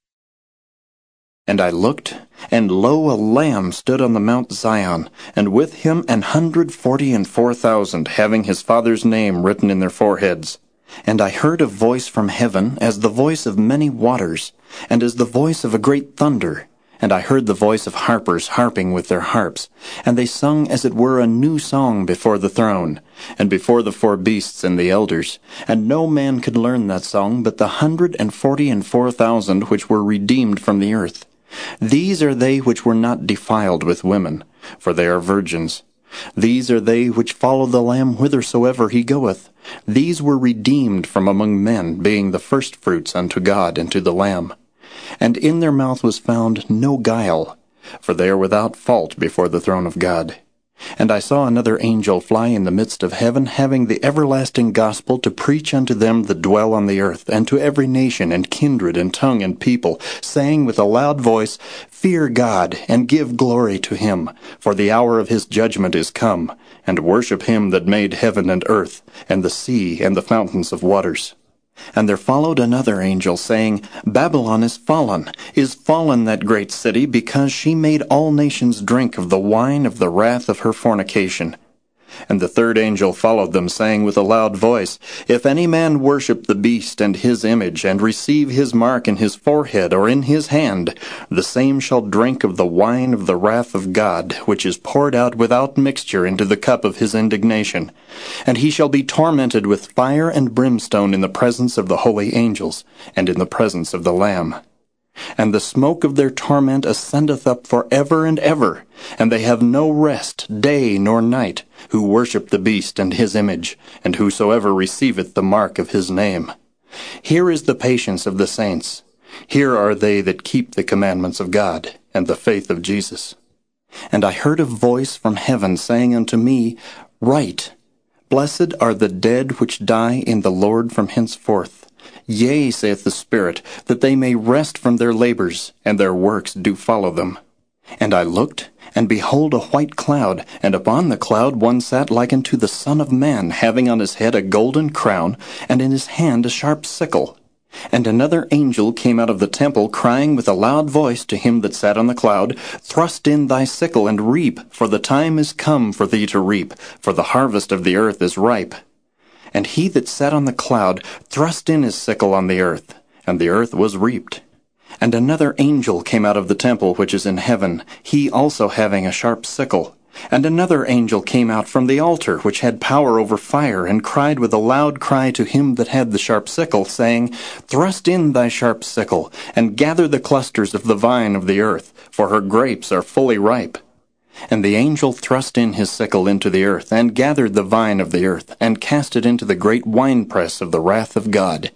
and I looked, and lo, a lamb stood on the Mount Zion, and with him an hundred forty and four thousand, having his father's name written in their foreheads. And I heard a voice from heaven, as the voice of many waters, and as the voice of a great thunder. And I heard the voice of harpers harping with their harps, and they sung as it were a new song before the throne, and before the four beasts and the elders. And no man could learn that song but the hundred and forty and four thousand which were redeemed from the earth. These are they which were not defiled with women, for they are virgins. These are they which follow the Lamb whithersoever he goeth. These were redeemed from among men, being the firstfruits unto God and to the Lamb. And in their mouth was found no guile, for they are without fault before the throne of God. And I saw another angel fly in the midst of heaven, having the everlasting gospel to preach unto them that dwell on the earth, and to every nation, and kindred, and tongue, and people, saying with a loud voice, Fear God, and give glory to him, for the hour of his judgment is come, and worship him that made heaven and earth, and the sea, and the fountains of waters. And there followed another angel, saying, Babylon is fallen, is fallen that great city, because she made all nations drink of the wine of the wrath of her fornication. And the third angel followed them, saying with a loud voice, If any man worship the beast and his image, and receive his mark in his forehead or in his hand, the same shall drink of the wine of the wrath of God, which is poured out without mixture into the cup of his indignation. And he shall be tormented with fire and brimstone in the presence of the holy angels, and in the presence of the Lamb. And the smoke of their torment ascendeth up for ever and ever, and they have no rest day nor night, who worship the beast and his image, and whosoever receiveth the mark of his name. Here is the patience of the saints. Here are they that keep the commandments of God, and the faith of Jesus. And I heard a voice from heaven saying unto me, Write, Blessed are the dead which die in the Lord from henceforth. Yea, saith the Spirit, that they may rest from their labors, and their works do follow them. And I looked, and behold a white cloud, and upon the cloud one sat like unto the Son of Man, having on his head a golden crown, and in his hand a sharp sickle. And another angel came out of the temple, crying with a loud voice to him that sat on the cloud, Thrust in thy sickle and reap, for the time is come for thee to reap, for the harvest of the earth is ripe. And he that sat on the cloud thrust in his sickle on the earth, and the earth was reaped. And another angel came out of the temple which is in heaven, he also having a sharp sickle. And another angel came out from the altar, which had power over fire, and cried with a loud cry to him that had the sharp sickle, saying, Thrust in thy sharp sickle, and gather the clusters of the vine of the earth, for her grapes are fully ripe. And the angel thrust in his sickle into the earth, and gathered the vine of the earth, and cast it into the great winepress of the wrath of God.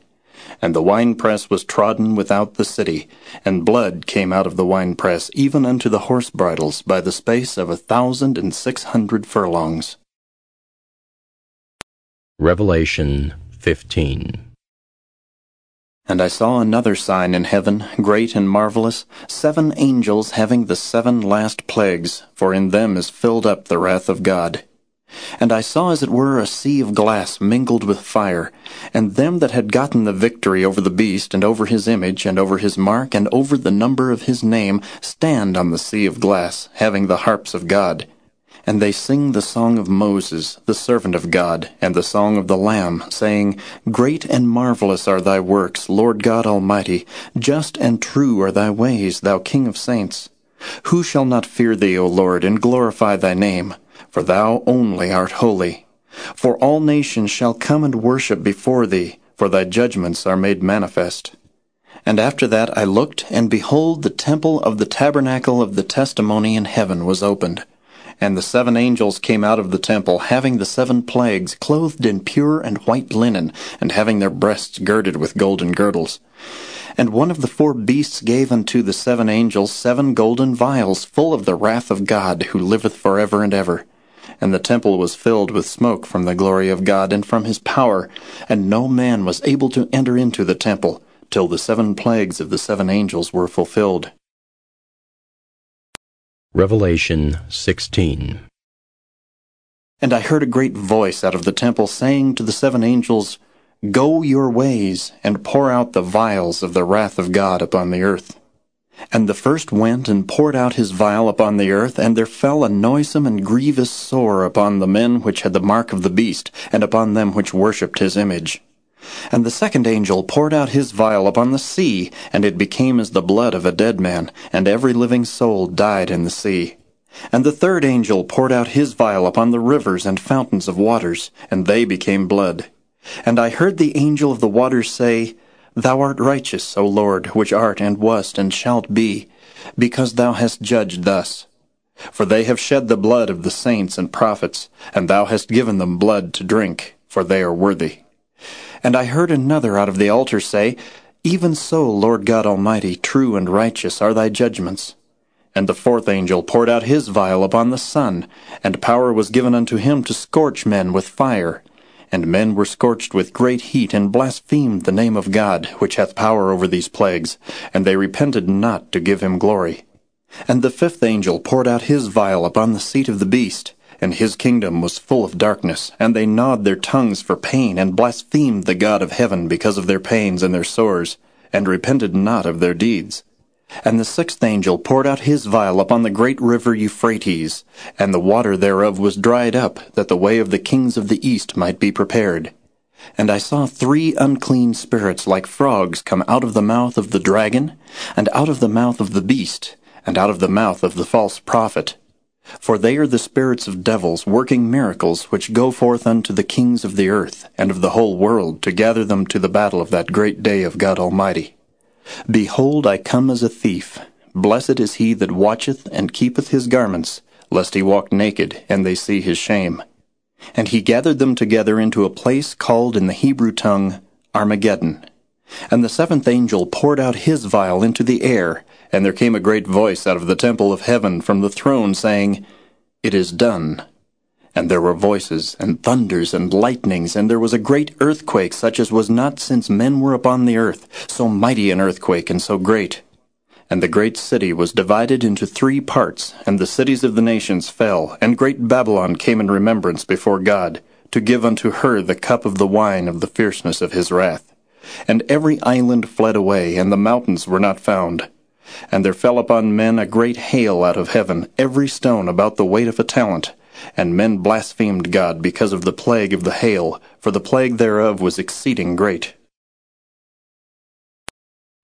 And the winepress was trodden without the city, and blood came out of the winepress even unto the horse bridles by the space of a thousand and six hundred furlongs. Revelation 15 And I saw another sign in heaven, great and marvelous, seven angels having the seven last plagues, for in them is filled up the wrath of God. And I saw as it were a sea of glass mingled with fire, and them that had gotten the victory over the beast, and over his image, and over his mark, and over the number of his name, stand on the sea of glass, having the harps of God. And they sing the song of Moses, the servant of God, and the song of the Lamb, saying, Great and marvelous are thy works, Lord God Almighty, just and true are thy ways, thou King of saints. Who shall not fear thee, O Lord, and glorify thy name? for thou only art holy. For all nations shall come and worship before thee, for thy judgments are made manifest. And after that I looked, and behold, the temple of the tabernacle of the testimony in heaven was opened. And the seven angels came out of the temple, having the seven plagues, clothed in pure and white linen, and having their breasts girded with golden girdles. And one of the four beasts gave unto the seven angels seven golden vials, full of the wrath of God, who liveth for ever and ever and the temple was filled with smoke from the glory of God and from his power, and no man was able to enter into the temple till the seven plagues of the seven angels were fulfilled. Revelation 16 And I heard a great voice out of the temple saying to the seven angels, Go your ways, and pour out the vials of the wrath of God upon the earth. And the first went and poured out his vial upon the earth, and there fell a noisome and grievous sore upon the men which had the mark of the beast, and upon them which worshipped his image. And the second angel poured out his vial upon the sea, and it became as the blood of a dead man, and every living soul died in the sea. And the third angel poured out his vial upon the rivers and fountains of waters, and they became blood. And I heard the angel of the waters say, Thou art righteous, O Lord, which art and wast and shalt be, because thou hast judged thus. For they have shed the blood of the saints and prophets, and thou hast given them blood to drink, for they are worthy. And I heard another out of the altar say, Even so, Lord God Almighty, true and righteous are thy judgments. And the fourth angel poured out his vial upon the sun, and power was given unto him to scorch men with fire, and men were scorched with great heat, and blasphemed the name of God, which hath power over these plagues, and they repented not to give him glory. And the fifth angel poured out his vial upon the seat of the beast, and his kingdom was full of darkness, and they gnawed their tongues for pain, and blasphemed the God of heaven because of their pains and their sores, and repented not of their deeds. And the sixth angel poured out his vial upon the great river Euphrates, and the water thereof was dried up, that the way of the kings of the east might be prepared. And I saw three unclean spirits like frogs come out of the mouth of the dragon, and out of the mouth of the beast, and out of the mouth of the false prophet. For they are the spirits of devils, working miracles, which go forth unto the kings of the earth, and of the whole world, to gather them to the battle of that great day of God Almighty. Behold, I come as a thief. Blessed is he that watcheth and keepeth his garments, lest he walk naked, and they see his shame. And he gathered them together into a place called in the Hebrew tongue Armageddon. And the seventh angel poured out his vial into the air, and there came a great voice out of the temple of heaven from the throne, saying, It is done. And there were voices, and thunders, and lightnings, and there was a great earthquake, such as was not since men were upon the earth, so mighty an earthquake, and so great. And the great city was divided into three parts, and the cities of the nations fell, and great Babylon came in remembrance before God, to give unto her the cup of the wine of the fierceness of his wrath. And every island fled away, and the mountains were not found. And there fell upon men a great hail out of heaven, every stone about the weight of a talent and men blasphemed God because of the plague of the hail, for the plague thereof was exceeding great.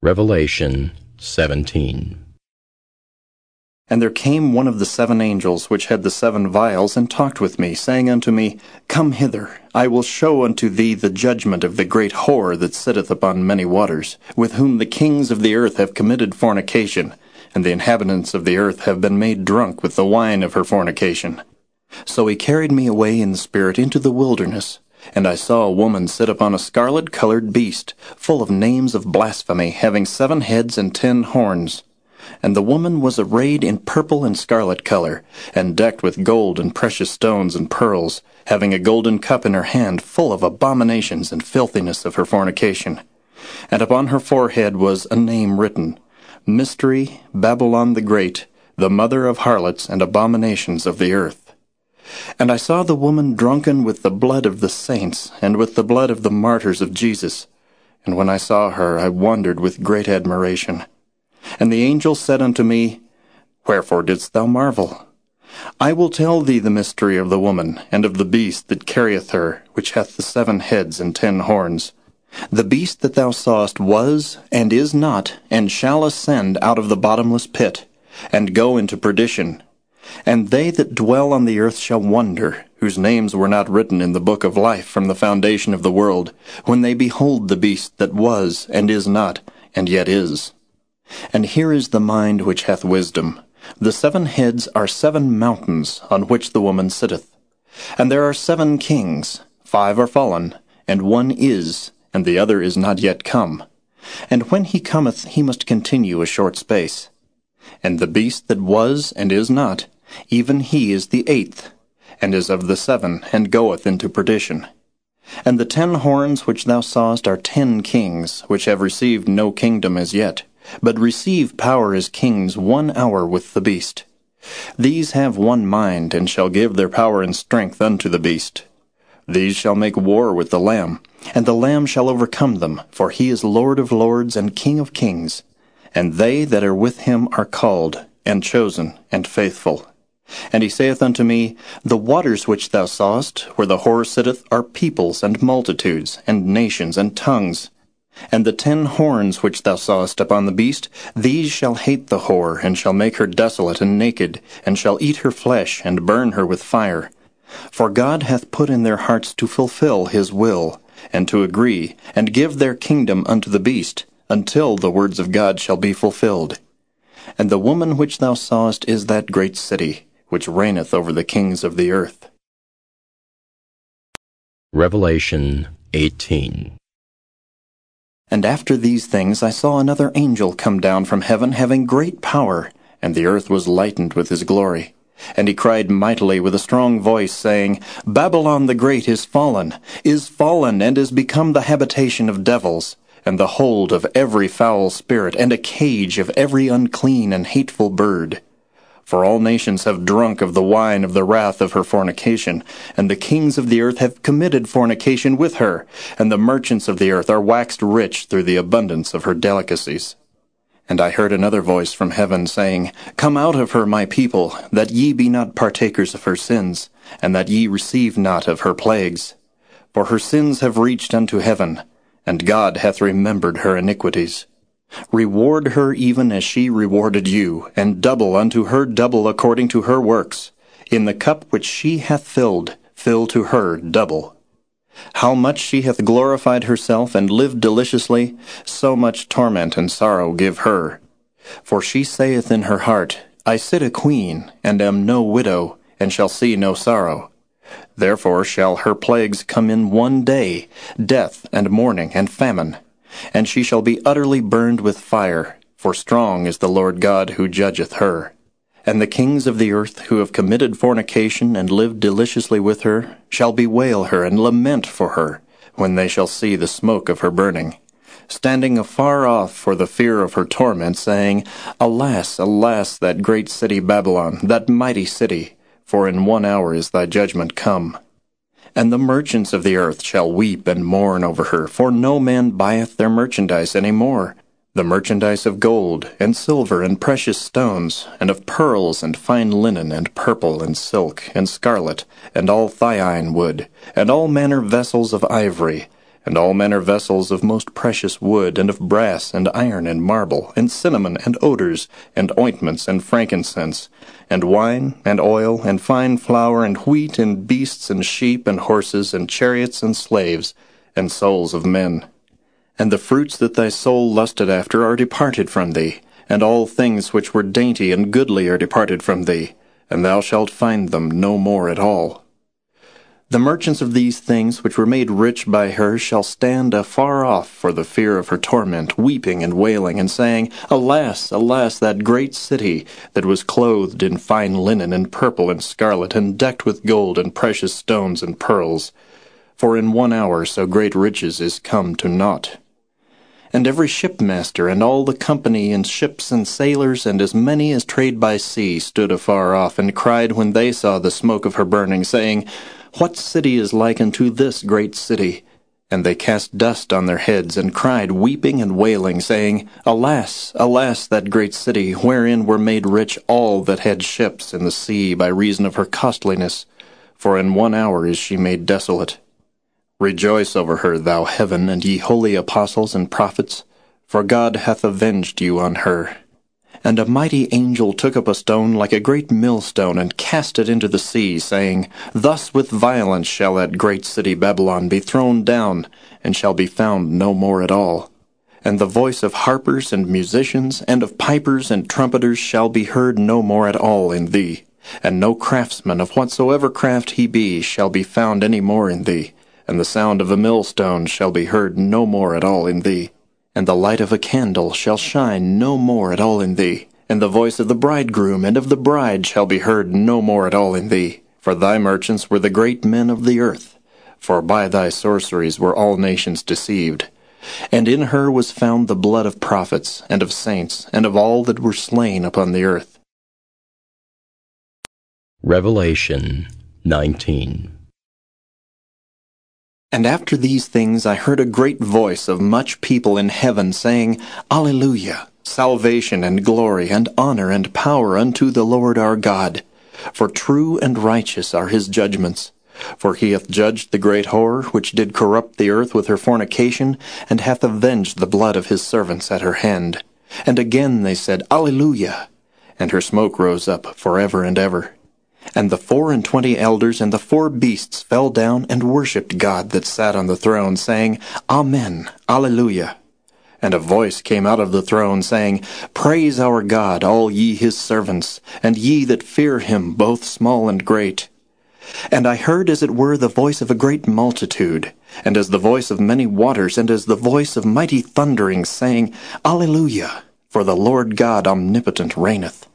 Revelation 17 And there came one of the seven angels which had the seven vials, and talked with me, saying unto me, Come hither, I will show unto thee the judgment of the great whore that sitteth upon many waters, with whom the kings of the earth have committed fornication, and the inhabitants of the earth have been made drunk with the wine of her fornication. So he carried me away in the spirit into the wilderness, and I saw a woman sit upon a scarlet colored beast, full of names of blasphemy, having seven heads and ten horns. And the woman was arrayed in purple and scarlet color, and decked with gold and precious stones and pearls, having a golden cup in her hand full of abominations and filthiness of her fornication. And upon her forehead was a name written, Mystery, Babylon the Great, the mother of harlots and abominations of the earth. And I saw the woman drunken with the blood of the saints, and with the blood of the martyrs of Jesus. And when I saw her, I wondered with great admiration. And the angel said unto me, Wherefore didst thou marvel? I will tell thee the mystery of the woman, and of the beast that carrieth her, which hath the seven heads and ten horns. The beast that thou sawest was, and is not, and shall ascend out of the bottomless pit, and go into perdition and they that dwell on the earth shall wonder, whose names were not written in the book of life from the foundation of the world, when they behold the beast that was, and is not, and yet is. And here is the mind which hath wisdom. The seven heads are seven mountains on which the woman sitteth. And there are seven kings, five are fallen, and one is, and the other is not yet come. And when he cometh, he must continue a short space. And the beast that was and is not, even he is the eighth, and is of the seven, and goeth into perdition. And the ten horns which thou sawest are ten kings, which have received no kingdom as yet, but receive power as kings one hour with the beast. These have one mind, and shall give their power and strength unto the beast. These shall make war with the Lamb, and the Lamb shall overcome them, for he is Lord of lords and King of kings. And they that are with him are called, and chosen, and faithful. And he saith unto me, The waters which thou sawest, where the whore sitteth, are peoples, and multitudes, and nations, and tongues. And the ten horns which thou sawest upon the beast, these shall hate the whore, and shall make her desolate and naked, and shall eat her flesh, and burn her with fire. For God hath put in their hearts to fulfill his will, and to agree, and give their kingdom unto the beast, until the words of God shall be fulfilled. And the woman which thou sawest is that great city, which reigneth over the kings of the earth. Revelation 18 And after these things I saw another angel come down from heaven, having great power, and the earth was lightened with his glory. And he cried mightily with a strong voice, saying, Babylon the Great is fallen, is fallen, and is become the habitation of devils, and the hold of every foul spirit, and a cage of every unclean and hateful bird. For all nations have drunk of the wine of the wrath of her fornication, and the kings of the earth have committed fornication with her, and the merchants of the earth are waxed rich through the abundance of her delicacies. And I heard another voice from heaven saying, Come out of her, my people, that ye be not partakers of her sins, and that ye receive not of her plagues. For her sins have reached unto heaven, and God hath remembered her iniquities. Reward her even as she rewarded you, and double unto her double according to her works. In the cup which she hath filled, fill to her double. How much she hath glorified herself and lived deliciously, so much torment and sorrow give her. For she saith in her heart, I sit a queen, and am no widow, and shall see no sorrow. Therefore shall her plagues come in one day, death and mourning and famine and she shall be utterly burned with fire, for strong is the Lord God who judgeth her. And the kings of the earth who have committed fornication and lived deliciously with her shall bewail her and lament for her when they shall see the smoke of her burning, standing afar off for the fear of her torment, saying, Alas, alas, that great city Babylon, that mighty city, for in one hour is thy judgment come. And the merchants of the earth shall weep and mourn over her, for no man buyeth their merchandise any more. The merchandise of gold, and silver, and precious stones, and of pearls, and fine linen, and purple, and silk, and scarlet, and all thyine wood, and all manner vessels of ivory, and all manner vessels of most precious wood, and of brass, and iron, and marble, and cinnamon, and odors, and ointments, and frankincense, and wine, and oil, and fine flour, and wheat, and beasts, and sheep, and horses, and chariots, and slaves, and souls of men and the fruits that thy soul lusted after are departed from thee, and all things which were dainty and goodly are departed from thee, and thou shalt find them no more at all. The merchants of these things which were made rich by her shall stand afar off for the fear of her torment, weeping and wailing, and saying, Alas, alas, that great city that was clothed in fine linen and purple and scarlet, and decked with gold and precious stones and pearls. For in one hour so great riches is come to naught and every shipmaster and all the company and ships and sailors and as many as trade by sea stood afar off and cried when they saw the smoke of her burning, saying, What city is like unto this great city? And they cast dust on their heads and cried, weeping and wailing, saying, Alas, alas, that great city, wherein were made rich all that had ships in the sea by reason of her costliness. For in one hour is she made desolate. Rejoice over her, thou heaven, and ye holy apostles and prophets, for God hath avenged you on her. And a mighty angel took up a stone like a great millstone, and cast it into the sea, saying, Thus with violence shall that great city Babylon be thrown down, and shall be found no more at all. And the voice of harpers and musicians, and of pipers and trumpeters shall be heard no more at all in thee. And no craftsman of whatsoever craft he be shall be found any more in thee and the sound of a millstone shall be heard no more at all in thee. And the light of a candle shall shine no more at all in thee. And the voice of the bridegroom and of the bride shall be heard no more at all in thee. For thy merchants were the great men of the earth. For by thy sorceries were all nations deceived. And in her was found the blood of prophets, and of saints, and of all that were slain upon the earth. Revelation 19 and after these things I heard a great voice of much people in heaven saying, Alleluia! Salvation and glory and honor and power unto the Lord our God. For true and righteous are his judgments. For he hath judged the great whore, which did corrupt the earth with her fornication, and hath avenged the blood of his servants at her hand. And again they said, Alleluia! And her smoke rose up for ever and ever. And the four and twenty elders and the four beasts fell down and worshipped God that sat on the throne, saying, Amen, Alleluia. And a voice came out of the throne, saying, Praise our God, all ye his servants, and ye that fear him, both small and great. And I heard as it were the voice of a great multitude, and as the voice of many waters, and as the voice of mighty thunderings, saying, Alleluia, for the Lord God omnipotent reigneth.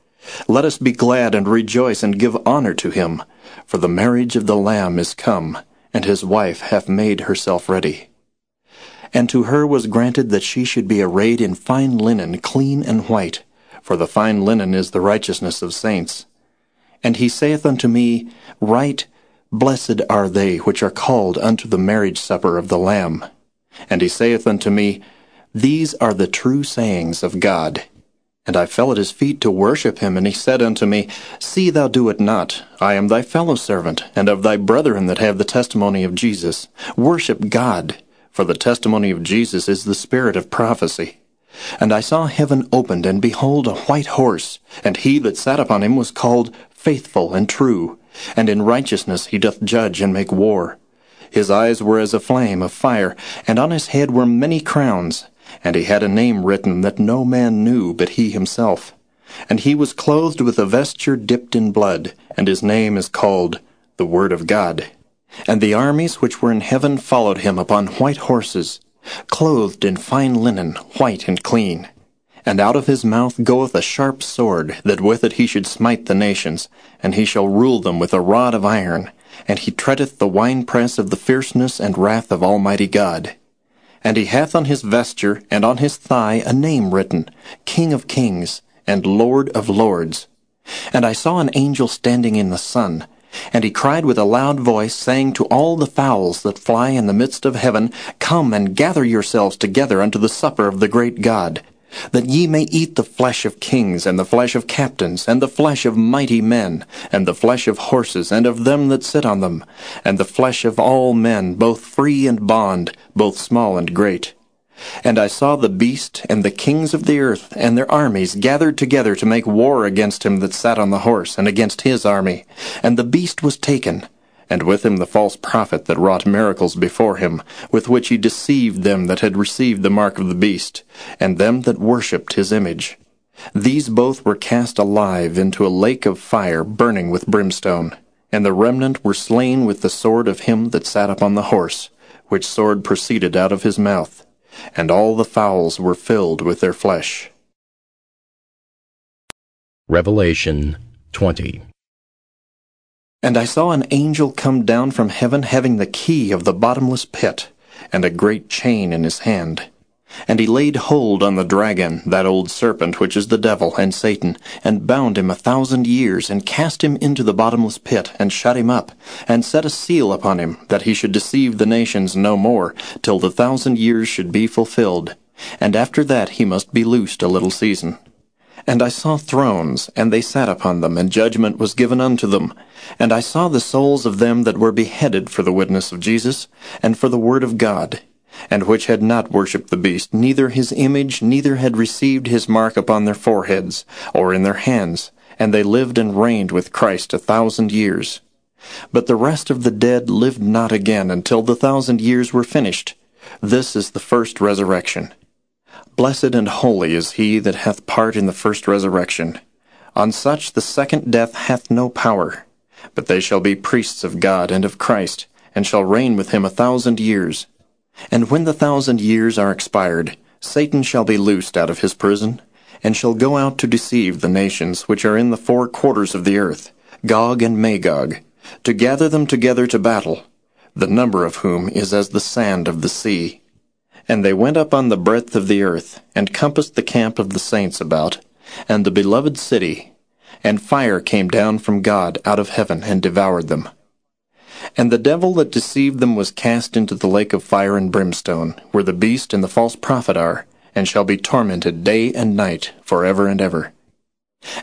Let us be glad and rejoice and give honor to him, for the marriage of the Lamb is come, and his wife hath made herself ready. And to her was granted that she should be arrayed in fine linen, clean and white, for the fine linen is the righteousness of saints. And he saith unto me, Write, Blessed are they which are called unto the marriage supper of the Lamb. And he saith unto me, These are the true sayings of God. And I fell at his feet to worship him, and he said unto me, See thou do it not. I am thy fellow servant, and of thy brethren that have the testimony of Jesus. Worship God, for the testimony of Jesus is the spirit of prophecy. And I saw heaven opened, and behold a white horse, and he that sat upon him was called Faithful and True, and in righteousness he doth judge and make war. His eyes were as a flame of fire, and on his head were many crowns and he had a name written that no man knew but he himself. And he was clothed with a vesture dipped in blood, and his name is called the Word of God. And the armies which were in heaven followed him upon white horses, clothed in fine linen, white and clean. And out of his mouth goeth a sharp sword, that with it he should smite the nations, and he shall rule them with a rod of iron, and he treadeth the winepress of the fierceness and wrath of Almighty God. And he hath on his vesture and on his thigh a name written, King of Kings, and Lord of Lords. And I saw an angel standing in the sun, and he cried with a loud voice, saying to all the fowls that fly in the midst of heaven, Come and gather yourselves together unto the supper of the great God that ye may eat the flesh of kings, and the flesh of captains, and the flesh of mighty men, and the flesh of horses, and of them that sit on them, and the flesh of all men, both free and bond, both small and great. And I saw the beast and the kings of the earth and their armies gathered together to make war against him that sat on the horse, and against his army. And the beast was taken, and with him the false prophet that wrought miracles before him, with which he deceived them that had received the mark of the beast, and them that worshipped his image. These both were cast alive into a lake of fire burning with brimstone, and the remnant were slain with the sword of him that sat upon the horse, which sword proceeded out of his mouth, and all the fowls were filled with their flesh. Revelation 20 and I saw an angel come down from heaven having the key of the bottomless pit, and a great chain in his hand. And he laid hold on the dragon, that old serpent which is the devil and Satan, and bound him a thousand years, and cast him into the bottomless pit, and shut him up, and set a seal upon him, that he should deceive the nations no more, till the thousand years should be fulfilled. And after that he must be loosed a little season. And I saw thrones, and they sat upon them, and judgment was given unto them. And I saw the souls of them that were beheaded for the witness of Jesus, and for the word of God, and which had not worshipped the beast, neither his image, neither had received his mark upon their foreheads, or in their hands, and they lived and reigned with Christ a thousand years. But the rest of the dead lived not again until the thousand years were finished. This is the first resurrection. Blessed and holy is he that hath part in the first resurrection. On such the second death hath no power. But they shall be priests of God and of Christ, and shall reign with him a thousand years. And when the thousand years are expired, Satan shall be loosed out of his prison, and shall go out to deceive the nations which are in the four quarters of the earth, Gog and Magog, to gather them together to battle, the number of whom is as the sand of the sea. And they went up on the breadth of the earth, and compassed the camp of the saints about, and the beloved city. And fire came down from God out of heaven, and devoured them. And the devil that deceived them was cast into the lake of fire and brimstone, where the beast and the false prophet are, and shall be tormented day and night for ever and ever.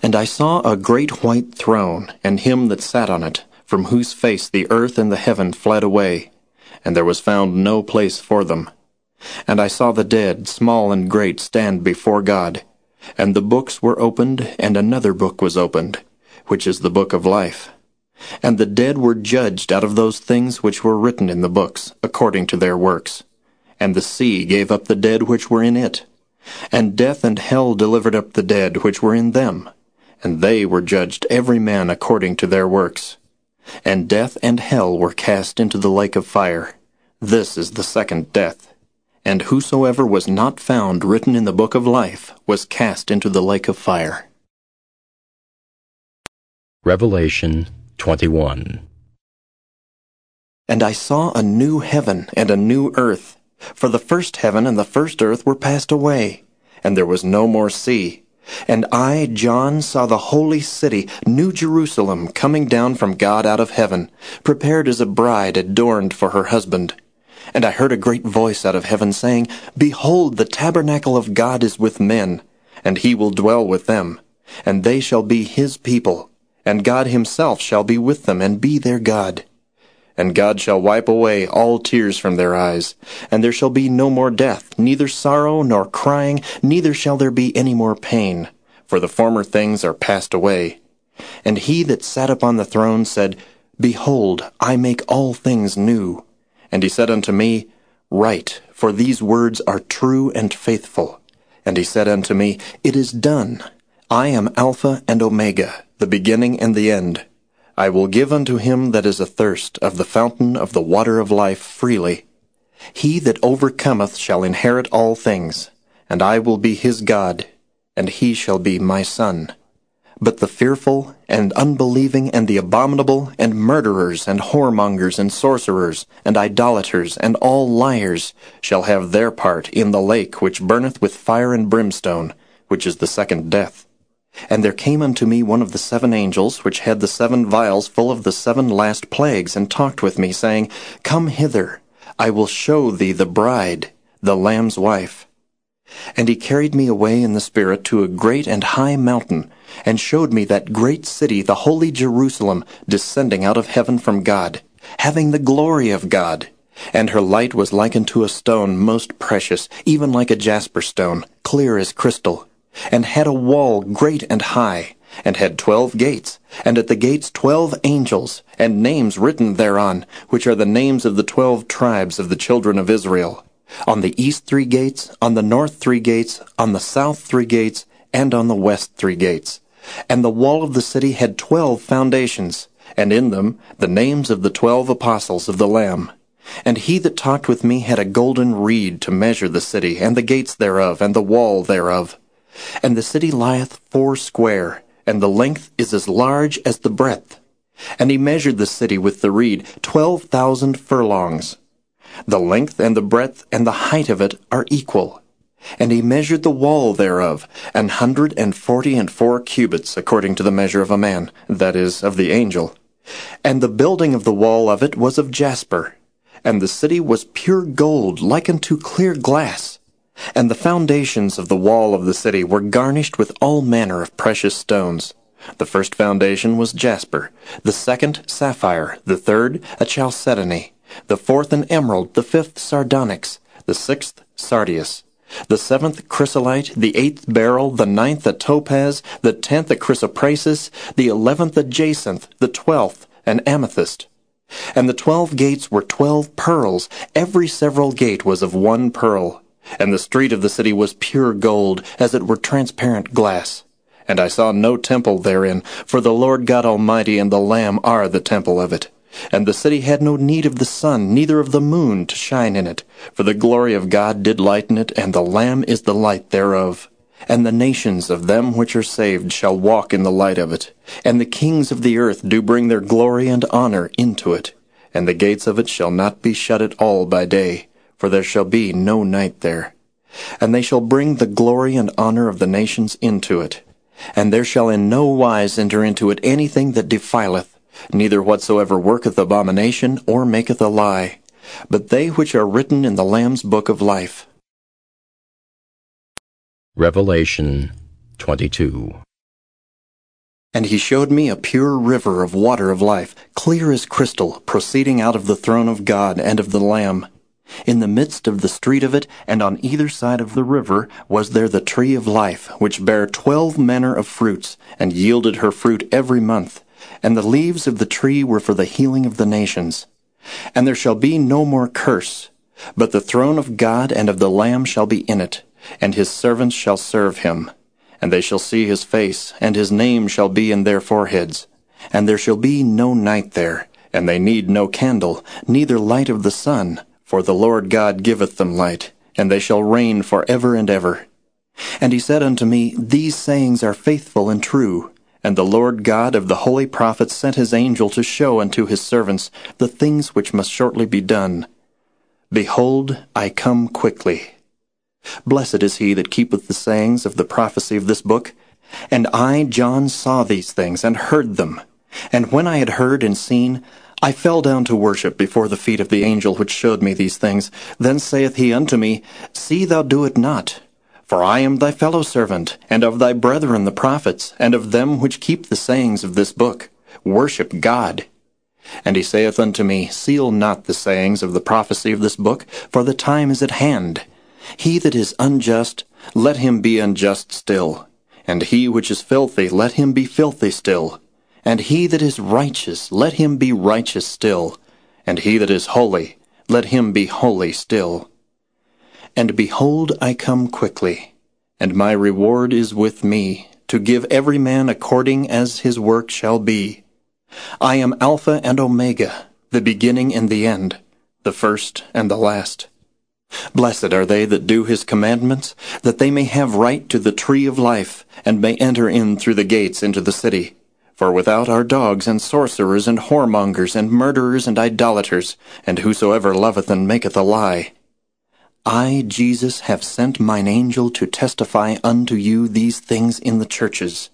And I saw a great white throne, and him that sat on it, from whose face the earth and the heaven fled away, and there was found no place for them. And I saw the dead, small and great, stand before God. And the books were opened, and another book was opened, which is the book of life. And the dead were judged out of those things which were written in the books, according to their works. And the sea gave up the dead which were in it. And death and hell delivered up the dead which were in them. And they were judged every man according to their works. And death and hell were cast into the lake of fire. This is the second death and whosoever was not found written in the book of life was cast into the lake of fire. Revelation 21 And I saw a new heaven and a new earth, for the first heaven and the first earth were passed away, and there was no more sea. And I, John, saw the holy city, New Jerusalem, coming down from God out of heaven, prepared as a bride adorned for her husband. And I heard a great voice out of heaven saying, Behold, the tabernacle of God is with men, and he will dwell with them, and they shall be his people, and God himself shall be with them and be their God. And God shall wipe away all tears from their eyes, and there shall be no more death, neither sorrow nor crying, neither shall there be any more pain, for the former things are passed away. And he that sat upon the throne said, Behold, I make all things new. And he said unto me, Write, for these words are true and faithful. And he said unto me, It is done. I am Alpha and Omega, the beginning and the end. I will give unto him that is athirst of the fountain of the water of life freely. He that overcometh shall inherit all things, and I will be his God, and he shall be my son. But the fearful, and unbelieving, and the abominable, and murderers, and whoremongers, and sorcerers, and idolaters, and all liars, shall have their part in the lake which burneth with fire and brimstone, which is the second death. And there came unto me one of the seven angels, which had the seven vials full of the seven last plagues, and talked with me, saying, Come hither, I will show thee the bride, the Lamb's wife. And he carried me away in the Spirit to a great and high mountain, and showed me that great city, the holy Jerusalem, descending out of heaven from God, having the glory of God. And her light was like unto a stone most precious, even like a jasper stone, clear as crystal, and had a wall great and high, and had twelve gates, and at the gates twelve angels, and names written thereon, which are the names of the twelve tribes of the children of Israel. On the east three gates, on the north three gates, on the south three gates, and on the west three gates. And the wall of the city had twelve foundations, and in them the names of the twelve apostles of the Lamb. And he that talked with me had a golden reed to measure the city, and the gates thereof, and the wall thereof. And the city lieth four square, and the length is as large as the breadth. And he measured the city with the reed, twelve thousand furlongs. The length and the breadth and the height of it are equal. And he measured the wall thereof, an hundred and forty and four cubits, according to the measure of a man, that is, of the angel. And the building of the wall of it was of jasper, and the city was pure gold, like unto clear glass. And the foundations of the wall of the city were garnished with all manner of precious stones. The first foundation was jasper, the second sapphire, the third a chalcedony, the fourth an emerald, the fifth sardonyx, the sixth sardius, the seventh chrysolite, the eighth beryl, the ninth a topaz, the tenth a chrysoprasus, the eleventh a jacinth, the twelfth an amethyst. And the twelve gates were twelve pearls, every several gate was of one pearl. And the street of the city was pure gold, as it were transparent glass. And I saw no temple therein, for the Lord God Almighty and the Lamb are the temple of it. And the city had no need of the sun, neither of the moon, to shine in it. For the glory of God did lighten it, and the Lamb is the light thereof. And the nations of them which are saved shall walk in the light of it. And the kings of the earth do bring their glory and honor into it. And the gates of it shall not be shut at all by day, for there shall be no night there. And they shall bring the glory and honor of the nations into it. And there shall in no wise enter into it anything that defileth, neither whatsoever worketh abomination or maketh a lie, but they which are written in the Lamb's book of life. Revelation 22 And he showed me a pure river of water of life, clear as crystal, proceeding out of the throne of God and of the Lamb. In the midst of the street of it, and on either side of the river, was there the tree of life, which bare twelve manner of fruits, and yielded her fruit every month and the leaves of the tree were for the healing of the nations. And there shall be no more curse, but the throne of God and of the Lamb shall be in it, and his servants shall serve him. And they shall see his face, and his name shall be in their foreheads. And there shall be no night there, and they need no candle, neither light of the sun, for the Lord God giveth them light, and they shall reign for ever and ever. And he said unto me, These sayings are faithful and true. And the Lord God of the holy prophets sent his angel to show unto his servants the things which must shortly be done. Behold, I come quickly. Blessed is he that keepeth the sayings of the prophecy of this book. And I, John, saw these things, and heard them. And when I had heard and seen, I fell down to worship before the feet of the angel which showed me these things. Then saith he unto me, See thou do it not. For I am thy fellow servant, and of thy brethren the prophets, and of them which keep the sayings of this book. Worship God. And he saith unto me, Seal not the sayings of the prophecy of this book, for the time is at hand. He that is unjust, let him be unjust still. And he which is filthy, let him be filthy still. And he that is righteous, let him be righteous still. And he that is holy, let him be holy still. And behold, I come quickly, and my reward is with me, to give every man according as his work shall be. I am Alpha and Omega, the beginning and the end, the first and the last. Blessed are they that do his commandments, that they may have right to the tree of life, and may enter in through the gates into the city. For without are dogs, and sorcerers, and whoremongers, and murderers, and idolaters, and whosoever loveth and maketh a lie. I, Jesus, have sent mine angel to testify unto you these things in the churches.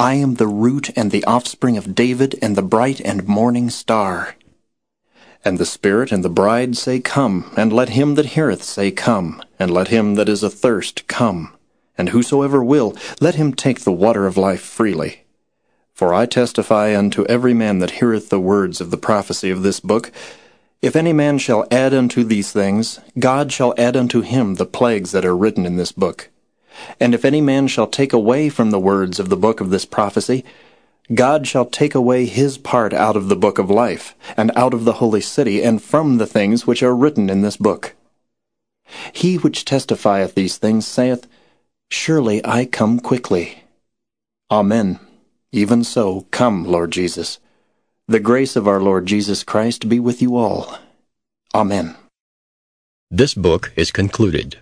I am the root and the offspring of David, and the bright and morning star. And the Spirit and the bride say, Come, and let him that heareth say, Come, and let him that is athirst come. And whosoever will, let him take the water of life freely. For I testify unto every man that heareth the words of the prophecy of this book, If any man shall add unto these things, God shall add unto him the plagues that are written in this book. And if any man shall take away from the words of the book of this prophecy, God shall take away his part out of the book of life, and out of the holy city, and from the things which are written in this book. He which testifieth these things saith, Surely I come quickly. Amen. Even so, come, Lord Jesus. The grace of our Lord Jesus Christ be with you all. Amen. This book is concluded.